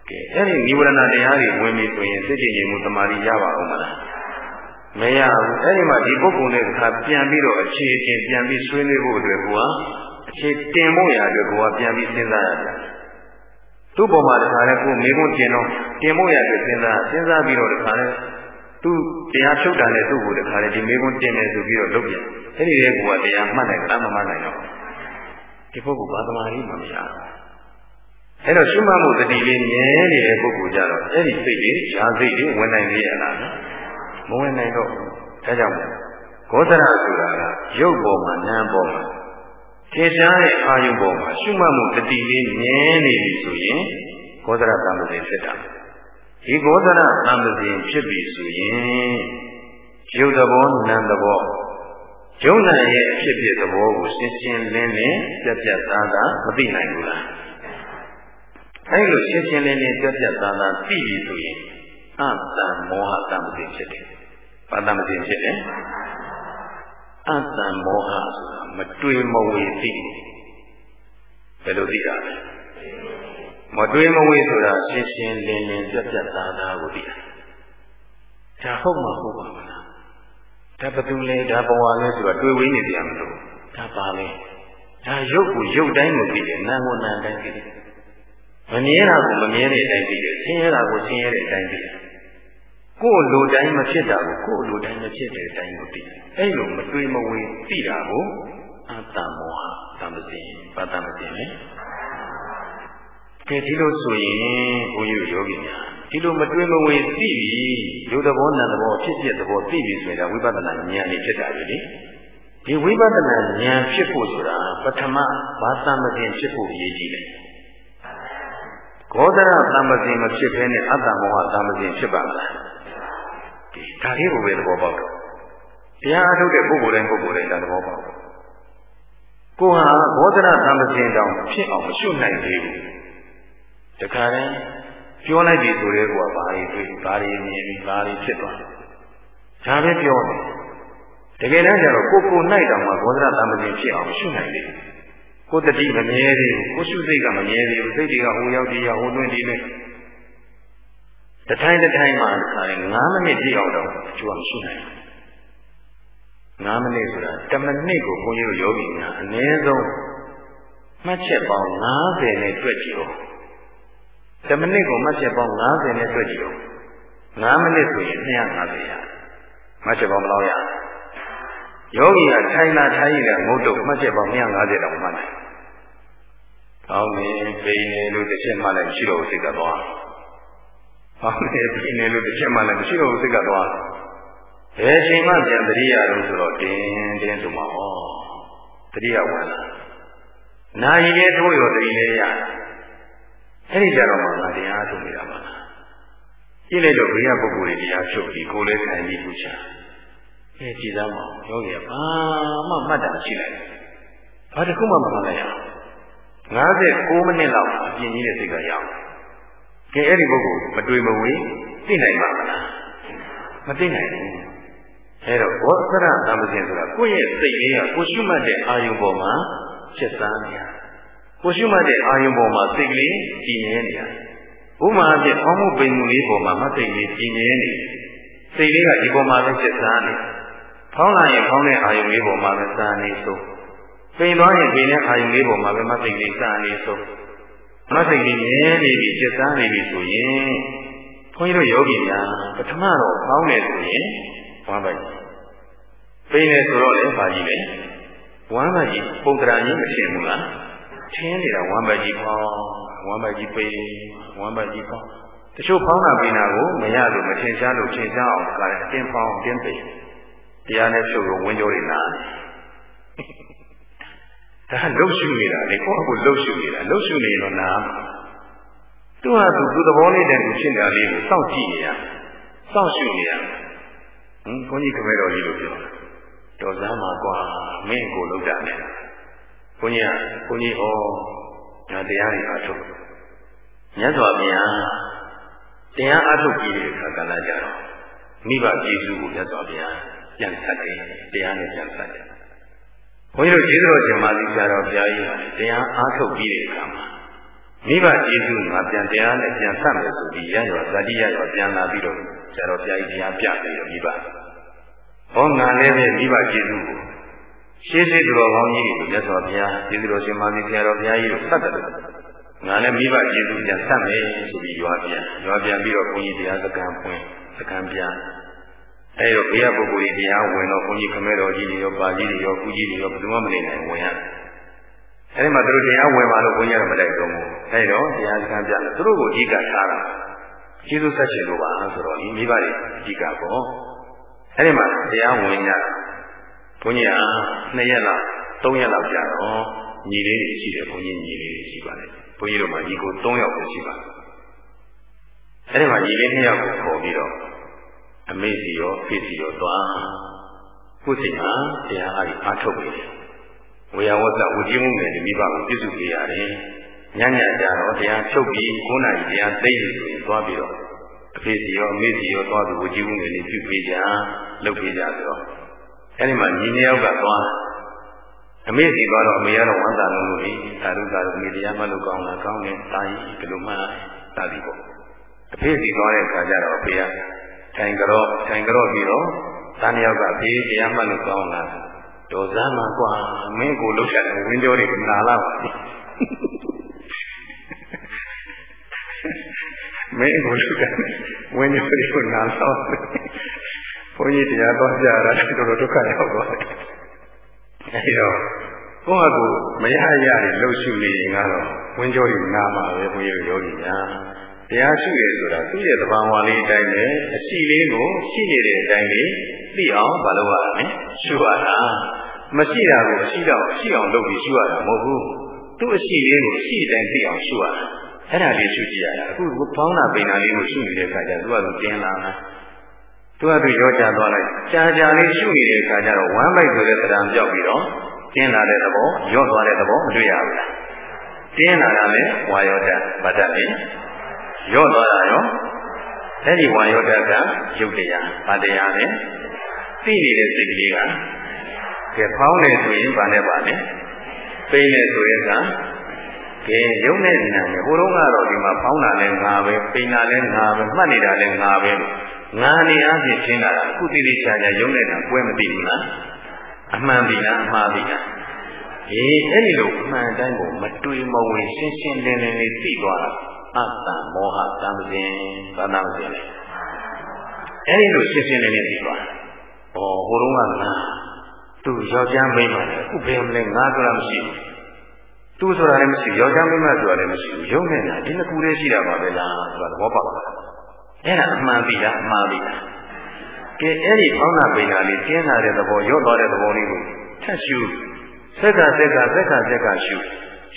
ကဲအဲ့ဒီနိဝရဏတရားတွေဝင်ပြီဆိုရင်စိတ်ကြည်ငြိမ်မှုတမာရီရပါအောင်မလားမရဘူးအဲ့ဒီမှာဒီပုဂ္ဂိုလ်နဲ့တစ်ခါပြန်ပြီးတော့အခြေအချင်းပြန်ပြီးဆွေးနွေးဖို့အတွက်ကအခြေတင်ဖို့ရအတွက်ကပြန်ပြီးစဉ်းစားရတယ်သူ့ပုံမှာတစ်ခါလဲကိုမိကုန်းတင်တော့တင်ဖို့ရအတွက်စဉ်းစားစဉ်းစားပြီးတော့တစ်ခါလဲသူတရားဖြုတ်တာနဲ့သူ့ကိုတစ်ခါလဲဒီမိကုန်းတင်တယ်ဆိုပြီးတော့လုပ်ပြန်အဲ့ဒီရဲ့ကတရားမှတ်နိုင်လားမမှတ်နိုင်တော့ဒီပုဂ္ဂိုလ်ဘာသမာဓိမှမရဘူး အဲ့တော့ရှုမှတ်မှုတတိလေးမြဲနေတဲ့ပုဂ္ဂိုလ်ကြတော့အဲ့ဒီစိတ်လေးဈာစိတ်လေးဝင်နိုင်လေရလားမဝင်နိုင်တော့ဘူးဒါကြောင့်ဂောသရဆိုတာကရုပ်ပေါ်မှာနာမ်ပေါ်မှာထေရှားတဲ့အာယုပေါ်မှာရှုမှတ်မှုတတိလေးမြဲနေပြီဆိုရင်ဂောသရသံသင်ဖြစ်တာဒီဂောသရသံသင်ဖြစ်ပြီဆိုရင်ရုပ်သဘောနာမ်သဘောယုံနာရဲ့အဖြစ်ဖြစ်သဘောကိုရှင်းရှင်းလင်းလင်းပြတ်ပြတ်သားသားမသိနိုင်ဘူးလား အဲလိုရှင်းရှင်းလင်းလင်းပြတ်ပြတ်သားသားသိပြီဆိုရင်အတ္တမောဟတမသိဖြစ်တယ်။ဘာတမသိဖြစ်တယ်။အတ္တမောဟဆိုတာမတွေ့မဝေသိဘယ်လိုသိတာလဲ။မတွေ့မဝေဆိုတာရှင်းရှင်းလင်းလင်းပြတ်ပြတ်သားသားကိုသိတာ။ဒါဟုတ်မှာဟုတ်ပါမလား။ဒါဘယ်သူလဲဒါဘဝလဲဆိုတော့တွေ့ဝေးနေကြမလို့ဒါပါလဲဒါရုပ်ကိုရုပ်တိုင်းကိုသိတယ်နာမ်ကိုနာမ်တိုင်းသိတယ် မမြဲတာကိုမမြဲတဲ့အတိုင်းသိတယ်ဆင်းရဲတာကိုဆင်းရဲတဲ့အတိုင်းသိတယ်ကိုယ်လိုတိုင်းမဖြစ်တာကိုကိုယ်လိုတိုင်းမဖြစ်တဲ့အတိုင်းကိုသိတယ်အဲ့လိုမတွေးမဝေသိတာကိုအတ္တမောဟတမသိဘာတမသိလဲကဲဒီလိုဆိုရင်ဘုန်းကြီးယောဂီများဒီလိုမတွေးမဝေသိပြီလူသဘောနံသဘောဖြစ်ဖြစ်သဘောသိပြီဆိုရင်ဒါဝိပဿနာဉာဏ်လေးဖြစ်တာပဲလေဒီဝိပဿနာဉာဏ်ဖြစ်ဖို့ဆိုတာပထမဘာသမဂင်ဖြစ်ဖို့အရေးကြီးတယ် ဂောဒရသမဂင်မဖြစ်ဘဲနဲ့အတ္တမောဟသမဂင်ဖြစ်ပါမလားဒီဒါလေးကိုပဲသဘောပေါက်တော့တရားအထုတ်တဲ့ပုဂ္ဂိုလ်တိုင်းပုဂ္ဂိုလ်တိုင်းဒါသဘောပေါက်တော့ကိုဟာဂောဒရသမဂင်တောင်ဖြစ်အောင်မရှုနိုင်သေးဘူးတခါတည်းပြောလိုက်ပြီဆိုတဲ့ကွာဘာတွေတွေ့ဘာတွေမြင်ပြီးဘာတွေဖြစ်သွားဒါပဲပြောတယ်တကယ်တမ်းကျတော့ကိုကိုနိုင်တောင်မှဘောဓရသမဂင်ဖြစ်အောင်ရှုနိုင်တယ် ကိုတတိမမြဲသေးဘူးကိုရှုစိတ်ကမမြဲသေးဘူးစိတ်တွေကဟိုရောက်ဒီရောက်ဟိုတွင်းဒီတွင်းတထိုင်တထိုင်မှခါရင်9မိနစ်ပြည့်အောင်တော့ကျိုးအောင်ရှုနိုင်တယ်9မိနစ်ဆိုတာ10မိနစ်ကိုဘုန်းကြီးတို့ယောဂီများအနည်းဆုံးမှတ်ချက်ပေါင်း90နဲ့တွေ့ကြည့်တော့10မိနစ်ကိုမှတ်ချက်ပေါင်း90နဲ့တွေ့ကြည့်တော့9မိနစ်ဆိုရင်250ရမှတ်ချက်ပေါင်းဘယ်လောက်ရ ယောဂီကထိုင်လာထိုင်ရတဲ့ငုတ်တုတ်မှတ်ချက်ပေါင်း250တောင်မှတ်နိုင်။ကောင်းပြီပိနေလို့တစ်ချက်မှလည်းမရှိတော့ဘူးစိတ်ကသွား။ကောင်းပြီပိနေလို့တစ်ချက်မှလည်းမရှိတော့ဘူးစိတ်ကသွား။ဘယ်ချိန်မှပြန်တတိယလို့ဆိုတော့တင်းတင်းဆိုမှာဟောတတိယဝင်လာ။နာယီလေးထိုးရောတတိလေးရ။အဲ့ဒီကြတော့မှငါတရားထုတ်နေတာပါလား။ကြည့်လိုက်တော့ဘေးကပုဂ္ဂိုလ်တွေတရားချုပ်ပြီးကိုယ်လည်းဆိုင်ပြီးပူချာ။ အဲကြည်သားမအောင်ယောဂီကဘာမှမှတ်တာမရှိလိုက်ဘူးဘာတစ်ခုမှမမှတ်လိုက်ရအောင်59မိနစ်လောက်အပြင်ကြီးတဲ့စိတ်ကရအောင်ကဲအဲ့ဒီပုဂ္ဂိုလ်မတွေ့မဝေးသိနိုင်ပါမလားမသိနိုင်ဘူးအဲ့တော့ဘောသရသမစဉ်ဆိုတာကိုယ့်ရဲ့စိတ်လေးကကိုရှုမှတ်တဲ့အာယုံပေါ်မှာဖြစ်သားနေရကိုရှုမှတ်တဲ့အာယုံပေါ်မှာစိတ်ကလေးကြည်မြဲနေရဥမာအဖြစ်အောင်းမှုပိန်မှုလေးပေါ်မှာမစိတ်လေးကြည်မြဲနေစိတ်လေးကဒီပေါ်မှာပဲဖြစ်သားနေ ဖောင်းလာရင်ဖောင်းတဲ့အာယုံလေးပေါ်မှာပဲစာနေဆုံးပိန်သွားရင်ပိန်တဲ့အာယုံလေးပေါ်မှာပဲမသိလေးစာနေဆုံးမသိလေးမြဲနေပြီจิตသားနေပြီဆိုရင်ဘုန်းကြီးတို့ယောဂီများပထမတော့ဖောင်းတယ်ဆိုရင်ဝမ်းပါကြီးပိန်တယ်ဆိုတော့လည်းပါကြီးပဲဝမ်းပါကြီးပုံတရာကြီးမထင်ဘူးလားထင်းနေတာဝမ်းပါကြီးဖောင်းဝမ်းပါကြီးပိန်ဝမ်းပါကြီးဖောင်းတချို့ဖောင်းတာပိန်တာကိုမရလို့မထင်ရှားလို့ထင်ရှားအောင်ကလည်းအတင်းဖောင်းအတင်းပိန် တရားနဲ့ဖြုတ်လို့ဝင်းကြောတွေနာဒါလှုပ်ရှုနေတာလေကိုယ့်အကူလှုပ်ရှုနေတာလှုပ်ရှုနေတော့နာသူဟာသူသူသဘောလေးတဲ့သူဖြစ်နေတာလေးကိုစောင့်ကြည့်နေရစောင့်ရှုနေရဟင်ဘုန်းကြီးကမဲတော်ကြီးလို့ပြောတော်စမ်းမှာကွာမင်းကိုလောက်တာနဲ့ဘုန်းကြီးကဘုန်းကြီးဩငါတရားတွေအားထုတ်မြတ်စွာဘုရားတရားအားထုတ်ပြီးတဲ့အခါကလည်းကြတော့မိဘကျေးဇူးကိုမြတ်စွာဘုရား ပြန်ဆက်တယ်တရားနဲ့ပြန်ဆက်တယ်ဘုန်းကြီးတို့ကျေးဇူးတော်ရှင်မာသီဆရာတော်ဘုရားကြီးတရားအားထုတ်ပြီးတဲ့အခါမှာမိဘကျေးဇူးငါပြန်တရားနဲ့ပြန်ဆက်မယ်ဆိုပြီးရရောဇတိရရောပြန်လာပြီးတော့ဆရာတော်ဘုရားကြီးတရားပြပြီးတော့မိဘဟောငါလည်းပဲမိဘကျေးဇူးကိုရှေးရှေးတော်ကောင်းကြီးတွေကိုမြတ်စွာဘုရားကျေးဇူးတော်ရှင်မာသီဆရာတော်ဘုရားကြီးကိုဆက်တယ်ငါလည်းမိဘကျေးဇူးပြန်ဆက်မယ်ဆိုပြီးရွာပြန်ရွာပြန်ပြီးတော့ဘုန်းကြီးတရားစကားပွင့်စကားပြန် အဲဒါဘေးကပုဂ္ဂိုလ်ကြီးတရားဝင်တော့ဘုန်းကြီးခမဲတော်ကြီးတွေရောပါကြီးတွေရောကုကြီးတွေရောဘယ်သူမှမနေနိုင်ဝင်ရအဲဒီမှာသူတို့တရားဝင်ပါလို့ဘုန်းကြီးကမလိုက်တော့ဘူးအဲတော့တရားစခန်းပြတယ်သူတို့ကိုအဓိကထားတာကျေးဇူးဆက်ရှင်လို့ပါဆိုတော့ဒီမိဘတွေအဓိကပေါ့အဲဒီမှာတရားဝင်ကြဘုန်းကြီးက2ရက်လောက်3ရက်လောက်ကြာတော့ညီလေးတွေရှိတယ်ဘုန်းကြီးညီလေးတွေရှိပါတယ်ဘုန်းကြီးတို့မှာညီကို3ယောက်ပဲရှိပါတယ်အဲဒီမှာညီလေး2ယောက်ကိုခေါ်ပြီးတော့ အမေစီရောဖေစီရောသွားကိုယ်စိတ်ဟာတရားအားကြီးအားထုတ်နေတယ်ဝေယဝတ္တဝကြည်မှုနဲ့ဒီမိဘကိုပြည့်စုံစေရတယ်ညညကြတော့တရားချုပ်ပြီး9နာရီတရားသိပြီဆိုရင်သွားပြီးတော့အဖေစီရောအမေစီရောသွားပြီးဝကြည်မှုနဲ့ပြုပေးကြလုပ်ပေးကြဆိုတော့အဲဒီမှာညီနှစ်ယောက်ကသွားအမေစီသွားတော့အမေကတော့ဝမ်းသာလို့လို့ဒီသာရုသာရုအမေတရားမှလို့ကောင်းလားကောင်းတယ်တာကြီးဘယ်လိုမှသာသည်ပေါ့အဖေစီသွားတဲ့အခါကျတော့အဖေက ထိုင်ကြောထိုင်ကြောပြီးတော့တန်ယောက်ကဘေးတရားမှတ်လို့ကောင်းလားတော်စမ်းမှာကွာမင်းကိုလောက်ရတယ်ဝင်းကြောတွေကနာလာပါမင်းကိုလောက်တယ်ဝင်းကြောတွေကနာလာပါဘုန်းကြီးတရားတော်ကြတာတော်တော်ဒုက္ခရောက်သွားတယ်အဲဒီတော့ကိုယ့်ဟာကိုမရရရလှုပ်ရှုနေရင်ကတော့ဝင်းကြောတွေနာမှာပဲဘုန်းကြီးတို့ယောဂီများ တရားရှိရဆိုတာသူ့ရဲ့သဘာဝလေးအတိုင်းပဲအရှိလေးကိုရှိနေတဲ့အတိုင်းလေးသိအောင်မလုပ်ရမယ်ရှုရတာမရှိတာကိုရှိတော့ရှိအောင်လုပ်ပြီးရှုရတာမဟုတ်ဘူးသူ့အရှိလေးကိုရှိတိုင်းသိအောင်ရှုရတာအဲ့ဒါလေးရှုကြည့်ရတာအခုဘောင်းနာပိန်နာလေးကိုရှုနေတဲ့အခါကျသူကသူတင်းလာတာသူကသူရောကြသွားလိုက်ကြာကြာလေးရှုနေတဲ့အခါကျတော့ဝမ်းပိုက်ဆိုတဲ့တရားပြောက်ပြီးတော့တင်းလာတဲ့သဘောရော့သွားတဲ့သဘောမတွေ့ရဘူးလားတင်းလာတာလည်းဝါယောဓာတ်ဗတ္တလေ ရော့သွားတာရောအဲ့ဒီဝါယောဓာတ်ကရုပ်တရားဗတရားလေသိနေတဲ့စိတ်ကလေးကကဲဖောင်းနေဆိုရင်ဗာနဲ့ပါလေပိနေဆိုရင်ကကဲရုပ်နဲ့နာနဲ့ဟိုတုန်းကတော့ဒီမှာဖောင်းတာလည်းငါပဲပိန်တာလည်းငါပဲမှတ်နေတာလည်းငါပဲငါနေအားဖြင့်ရှင်းလာတာအခုတိတိကျကျရုပ်နဲ့နာကွဲမသိဘူးလားအမှန်ပြီလားအမှားပြီလားအေးအဲ့ဒီလိုအမှန်တိုင်းကိုမတွေးမဝင်ရှင်းရှင်းလင်းလင်းလေးသိသွားတာ အတ္တမောဟတံပင်ဘာသာမစင်လေအဲ့ဒီလိုရှင်းရှင်းလင်းလင်းသိသွားတာဩဟိုတုန်းကငါသူယောက်ျားမိန်းမလည်းအခုဘယ်မလဲငါဆိုတာမရှိဘူးသူဆိုတာလည်းမရှိဘူးယောက်ျားမိန်းမဆိုတာလည်းမရှိဘူးယုံနေတာဒီနှစ်ခုတည်းရှိတာပါပဲလားဆိုတာသဘောပေါက်ပါအဲ့ဒါအမှန်ပြီလားအမှားပြီလားကဲအဲ့ဒီဖောင်းနာပိန်နာလေးကျင်းလာတဲ့သဘောရော့သွားတဲ့သဘောလေးကိုထပ်ရှုစက်ကစက်ကစက်ကစက်ကရှု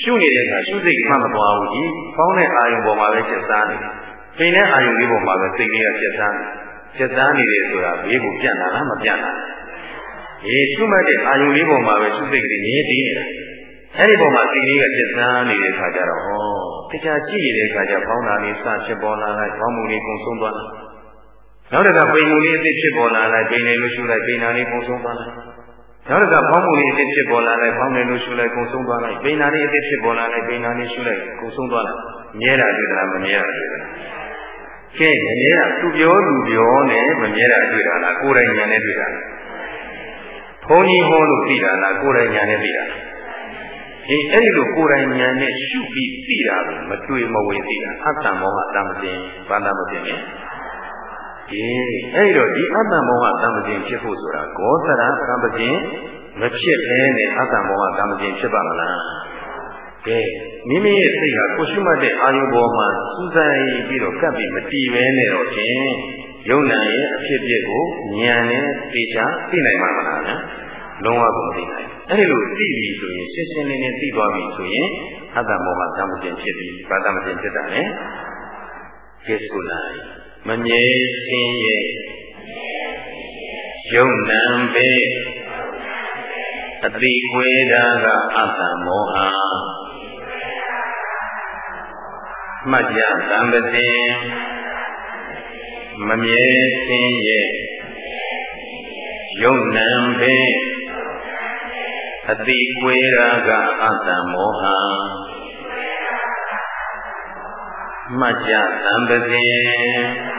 ရှုနေတဲ့အခါရှုစိတ်မှမသွားဘူးကြီးဖောင်းတဲ့အာယုံပေါ်မှာပဲချက်စားနေပိန်တဲ့အာယုံလေးပေါ်မှာပဲစိတ်လေးကချက်စားနေချက်စားနေတယ်ဆိုတာဘေးကိုပြန့်လာလားမပြန့်လားအေးရှုမှတ်တဲ့အာယုံလေးပေါ်မှာပဲရှုစိတ်ကလေးငြင်းတည်နေတာအဲ့ဒီပေါ်မှာစိတ်လေးကချက်စားနေတဲ့အခါကျတော့ဟောတခြားကြည့်နေတဲ့အခါကျဖောင်းတာလေးစဖြစ်ပေါ်လာလိုက်ဘောင်းမှုလေးကုံဆုံးသွားလိုက်နောက်တစ်ခါပိန်မှုလေးအစ်ဖြစ်ပေါ်လာလိုက်ပိန်နေလို့ရှုလိုက်ပိန်နာလေးကုံဆုံးသွားလိုက် နောက်တစ်ခါဖောင်းမှုလေးအစ်ဖြစ်ပေါ်လာလိုက်ဖောင်းနေလို့ရှုလိုက်ကုံဆုံးသွားလိုက်ပိန်နာလေးအစ်ဖြစ်ပေါ်လာလိုက်ပိန်နာလေးရှုလိုက်ကုံဆုံးသွားလိုက်မြဲတာတွေ့တာမမြဲတာတွေ့တာကဲမမြဲတာသူပြောသူပြောနဲ့မမြဲတာတွေ့တာလားကိုယ်တိုင်ဉာဏ်နဲ့တွေ့တာလားဘုန်းကြီးဟောလို့သိတာလားကိုယ်တိုင်ဉာဏ်နဲ့သိတာလားဒီအဲ့ဒီလိုကိုယ်တိုင်ဉာဏ်နဲ့ရှုပြီးသိတာကိုမတွေ့မဝင်သိတာအတ္တမောဟတမ္ပစဉ်ဘာသာမဖြစ်နဲ့ အေးအဲ့တော့ဒီအတ္တမောဟတမ္ပစဉ်ဖြစ်ဖို့ဆိုတာဂောသရတမ္ပစဉ်မဖြစ်ဘဲနဲ့အတ္တမောဟတမ္ပစဉ်ဖြစ်ပါမလားကဲမိမိရဲ့စိတ်ဟာကိုရှိမှတ်တဲ့အာယုဘောမှာစူးစိုက်ပြီးတော့ကပ်ပြီးမတည်ပဲနဲ့တော့ဖြင့်ယုံနာရဲ့အဖြစ်အပျက်ကိုဉာဏ်နဲ့သိချသိနိုင်မှာမလားနော်လုံးဝကိုမသိနိုင်အဲ့ဒီလိုသိပြီဆိုရင်ရှင်းရှင်းလင်းလင်းသိသွားပြီဆိုရင်အတ္တမောဟတမ္ပစဉ်ဖြစ်ပြီးဘာတမ္ပစဉ်ဖြစ်တာလဲကိစ္စကိုလိုက် မမြဲစင်းရဲ့ယုံနံပေအတိကွေတာကအတ္တမောဟမှတ်ကြသံပတင်မမြဲစင်းရဲ့ယုံနံပေအတိကွေတာကအတ္တမောဟ မှတ်ကြသံပစဉ်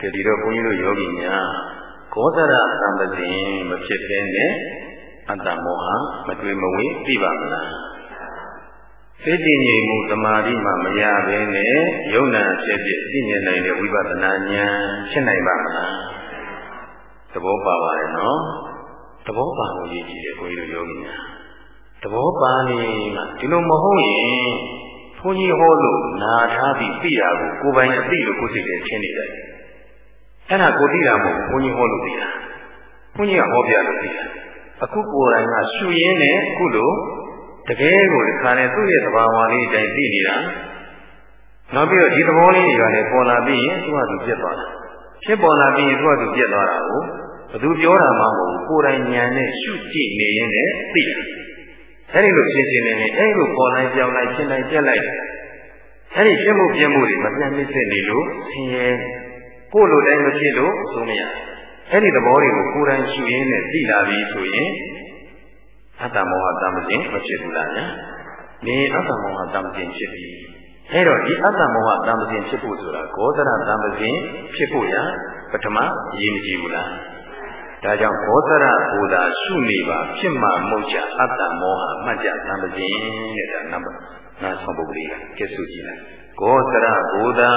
ကဲဒီတော့ဘုန်းကြီးတို့ယောဂီများကောသရသံပစဉ်မဖြစ်ဘဲနဲ့ အတ္တမောဟမတွေ့မဝေသိပါမလားစိတ်တည်ငြိမ်မှုသမာဓိမှမရဘဲနဲ့ယုံနာဖြစ်ဖြစ်သိမြင်နိုင်တဲ့ဝိပဿနာဉာဏ်ဖြစ်နိုင်ပါမလားသဘောပါပါရဲ့နော်သဘောပါကိုရည်ကြည်တယ်ဘုန်းကြီးတို့ယောဂီများသဘောပါနေမှဒီလိုမဟုတ်ရင်ဘုန်းကြီးဟောလို့နာထားပြီးသိတာကိုကိုယ်ပိုင်အသိလို့ကိုယ်စိတ်နဲ့ထင်နေတယ်အဲ့ဒါကိုသိတာမဟုတ်ဘုန်းကြီးဟောလို့သိတာဘုန်းကြီးကဟောပြလို့သိတာ အခုကိုယ်တိုင်ကရှုရင်းနဲ့အခုလိုတကယ်ကိုခါနဲ့သူ့ရဲ့သဘာဝလေးအတိုင်းသိနေတာနောက်ပြီးတော့ဒီသဘောလေးရွာနဲ့ပေါ်လာပြီးရင်သူ့ဟာသူပြတ်သွားတာဖြစ်ပေါ်လာပြီးရင်သူ့ဟာသူပြတ်သွားတာကိုဘသူပြောတာမှမဟုတ်ဘူးကိုယ်တိုင်ဉာဏ်နဲ့ရှုကြည့်နေရင်လည်းသိတယ်အဲ့ဒီလိုရှင်းရှင်းနေနေအဲ့ဒီလိုပေါ်လိုက်ပြောင်းလိုက်ရှင်းလိုက်ပြက်လိုက်အဲ့ဒီဖြစ်မှုပြမှုတွေမပြတ်မစစ်နေလို့ဆင်းရဲကိုယ်လိုတိုင်းမဖြစ်လို့ဆိုမရ အဲ့ဒီသဘောတွေကိုကိုယ်တိုင်ရှုရင်းနဲ့သိလာပြီဆိုရင်အတ္တမောဟတမခြင်းမဖြစ်ဘူးလားညာဒီအတ္တမောဟတမခြင်းဖြစ်ပြီအဲ့တော့ဒီအတ္တမောဟတမခြင်းဖြစ်ဖို့ဆိုတာဂောဒရတမခြင်းဖြစ်ဖို့ရပထမအရေးမကြီးဘူးလားဒါကြောင့်ဘောဓရဘူတာရှုနေပါဖြစ်မှမဟုတ်ကြအတ္တမောဟမှတ်ကြသံပခြင်းတဲ့ဒါနံပါတ်နာဆောင်ပုဂ္ဂလိကကဲဆုကြည့်လိုက်ဂောဓရဘူတာ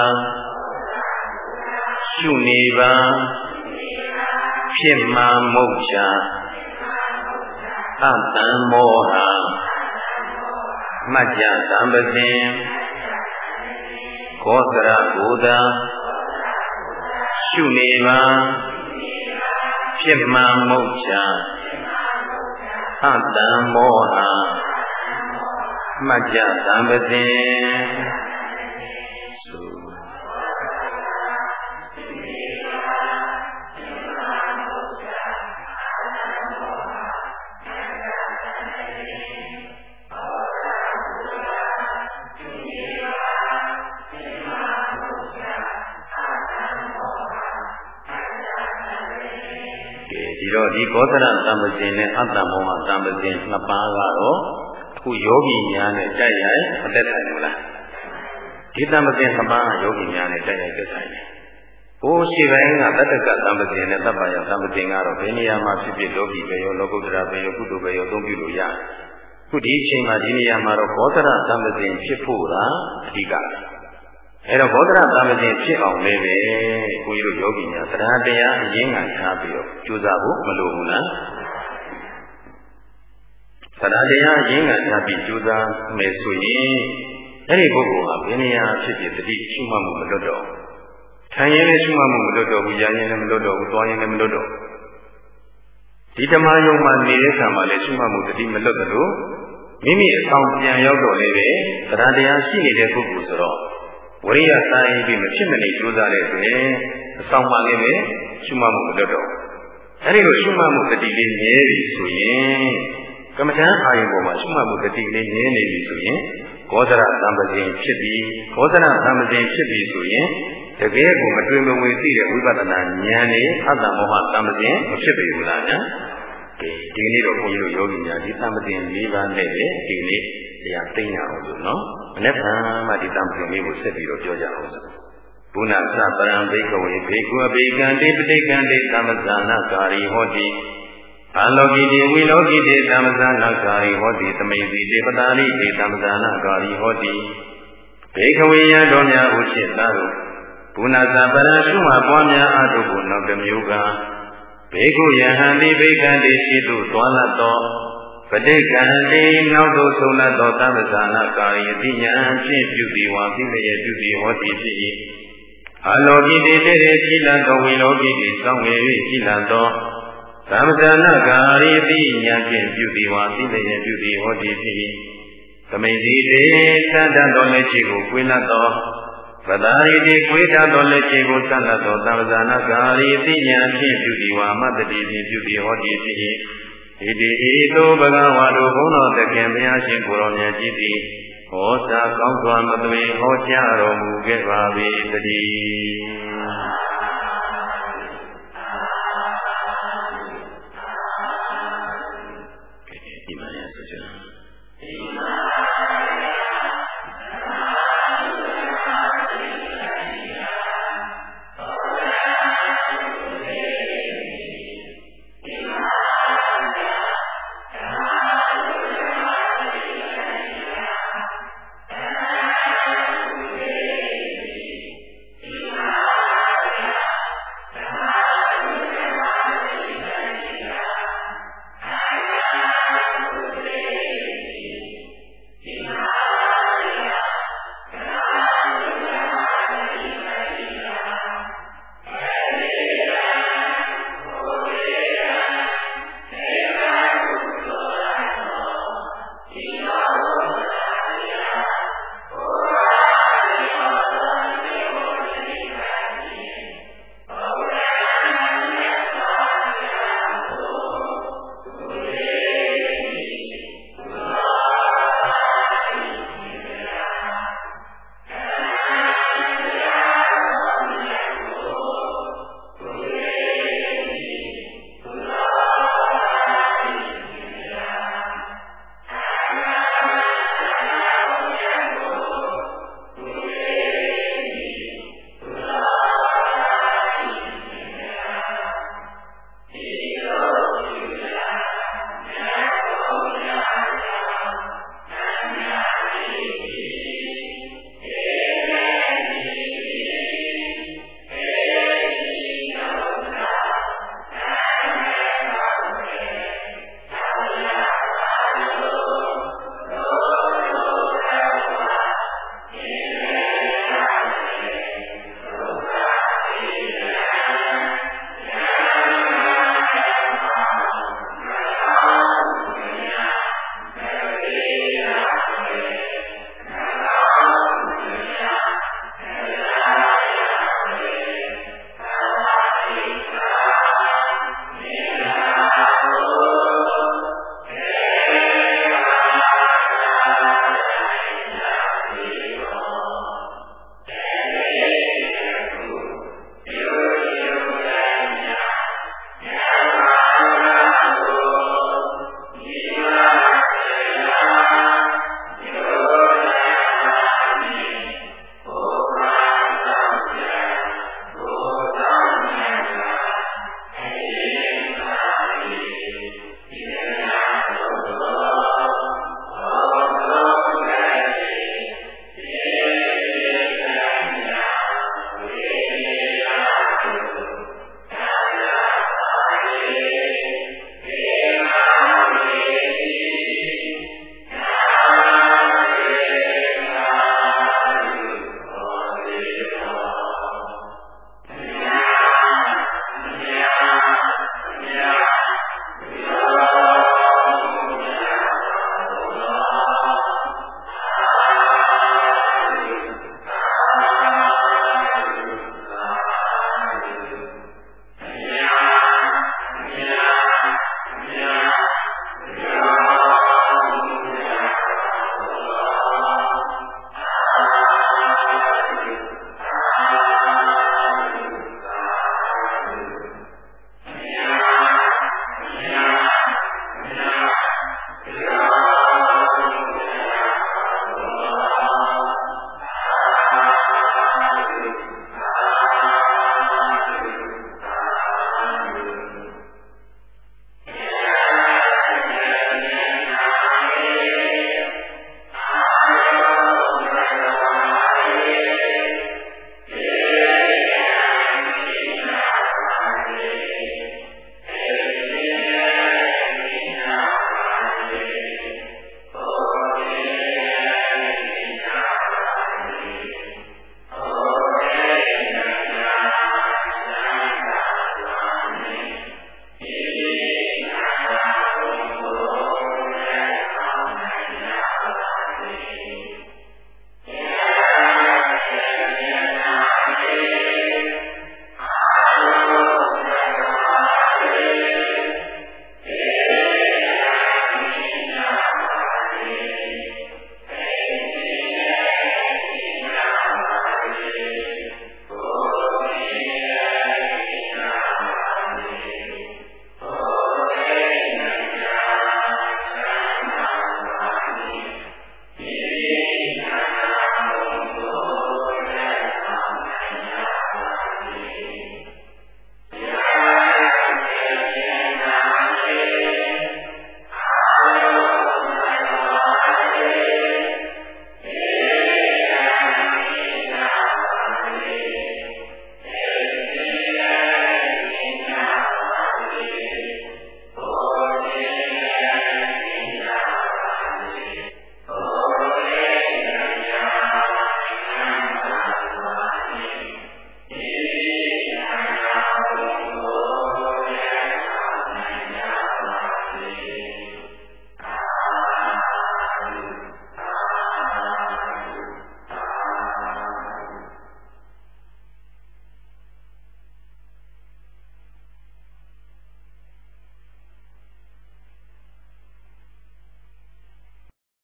ရှုနေပါ ဖြစ်မှမဟုတ်ကြအတ္တမောဟမှတ်ကြသံပခြင်းဂောဓရဘူတာရှုနေပါဖြစ်မှန်မုတ်ချာအတ္တမောဟမှတ်ကြသံပတိ တော့ဒီကောသရသံပဇင်နဲ့အတ္တမောဟသံပဇင်နှစ်ပါးကတော့အခုယောဂီများနဲ့တိုက်ရိုက်မတက်ဆိုင်ဘူးလားဒီသံပဇင်နှစ်ပါးကယောဂီများနဲ့တိုက်ရိုက်တက်ဆိုင်တယ်ဘိုးရှိပိုင်းကတတ္တကသံပဇင်နဲ့တပ်ပါယသံပဇင်ကတော့ဘယ်နေရာမှာဖြစ်ဖြစ်လောကီပဲရောလောကုတ္တရာပဲရောကုသိုလ်ပဲရောသုံးပြုလို့ရတယ်ခုဒီအချိန်မှာဒီနေရာမှာတော့ဘောဓရသံပဇင်ဖြစ်ဖို့ကအဓိက အဲတော့ဘောဓရသံပဇင်ဖြစ်အောင်လည်းပဲကိုကြီးတို့ယောဂီများတရားတရားအရင်းခံထားပြီးတော့ကြိုးစားဖို့မလိုဘူးလားတရားတရားအရင်းခံထားပြီးကြိုးစားမယ်ဆိုရင်အဲ့ဒီပုဂ္ဂိုလ်ဟာဘယ်နေရာဖြစ်ဖြစ်တတိရှုမှတ်မှုမလွတ်တော့ထိုင်ရင်လည်းရှုမှတ်မှုမလွတ်တော့ဘူး၊ရရင်လည်းမလွတ်တော့ဘူး၊သွားရင်လည်းမလွတ်တော့ဒီဓမ္မယုံမှာနေတဲ့ခါမှာလည်းရှုမှတ်မှုတတိမလွတ်သလိုမိမိအဆောင်ပြန်ရောက်တော့လည်းပဲတရားတရားရှိနေတဲ့ပုဂ္ဂိုလ်ဆိုတော့ ဝရိယစာရင်ပြီးမဖြစ်မနေကြိုးစားတဲ့ဆိုရင်အဆောင်မှလည်းပဲရှုမှတ်မှုမလွတ်တော့အဲဒီလိုရှုမှတ်မှုတတိလေးမြဲပြီဆိုရင်ကမ္မထံအာယုံပေါ်မှာရှုမှတ်မှုတတိလေးမြဲနေပြီဆိုရင်ဂောဇရသံပဇင်ဖြစ်ပြီးဂောဇရသံပဇင်ဖြစ်ပြီးဆိုရင်တကယ်ကိုမတွေ့မဝေသိတဲ့ဝိပဿနာဉာဏ်နဲ့အတ္တမောဟသံပဇင်မဖြစ်ပြီဘူးလားညာဒီနေ့တော့ဘုန်းကြီးတို့ယောဂီများဒီသံပဇင်၄ပါးနဲ့လေဒီနေ့ တရားသိညာအောင်လို့နော်မနေ့ကမှဒီသံပဇင်လေးကိုဆက်ပြီးတော့ပြောကြအောင်ဆိုဘုနာသပရံဘိကဝေဘေကုအဘိကံတိပဋိကံတိသမဇာနာကာရီဟောတိအလောကိတိဝိလောကိတိသမဇာနာကာရီဟောတိသမိတိတေပတာရိတေသမဇာနာကာရီဟောတိဘေကဝေယံတော်များဥရှိသာတို့ဘုနာသပရံရှုမှပွားများအထုကိုနောက်တစ်မျိုးကဘေကုယဟံတိဘိကံတိရှိသူသွားလတ်သော ပဋိက္ခန္တိနောက်သို့ဆုံးလတ်သောသမဇာနာကာယတိညာဖြင့်ပြုပြီးဝါပြီးလျက်ပြုပြီးဟောတိဖြစ်၏အလောကိတိတေရေရှိလသောဝိလောကိတိစောင့်ငယ်၍ရှိလသောသမဇာနာကာယတိညာဖြင့်ပြုပြီးဝါပြီးလျက်ပြုပြီးဟောတိဖြစ်၏သမိတိတေသတ္တတော်လက်ရှိကိုကွေးလတ်သောပဒါရီတိကွေးတတ်သောလက်ရှိကိုသတ်လတ်သောသမဇာနာကာယတိညာဖြင့်ပြုပြီးဝါမတ္တိဖြင့်ပြုပြီးဟောတိဖြစ်၏ ဣတိဣတောဘဂဝါတို့ဘုန်းတော်သခင်ဘုရားရှင်ကိုယ်တော်မြတ်ကြီးသည်ဟောတာကောင်းစွာမသွေဟောကြားတော်မူခဲ့ပါ၏တည်း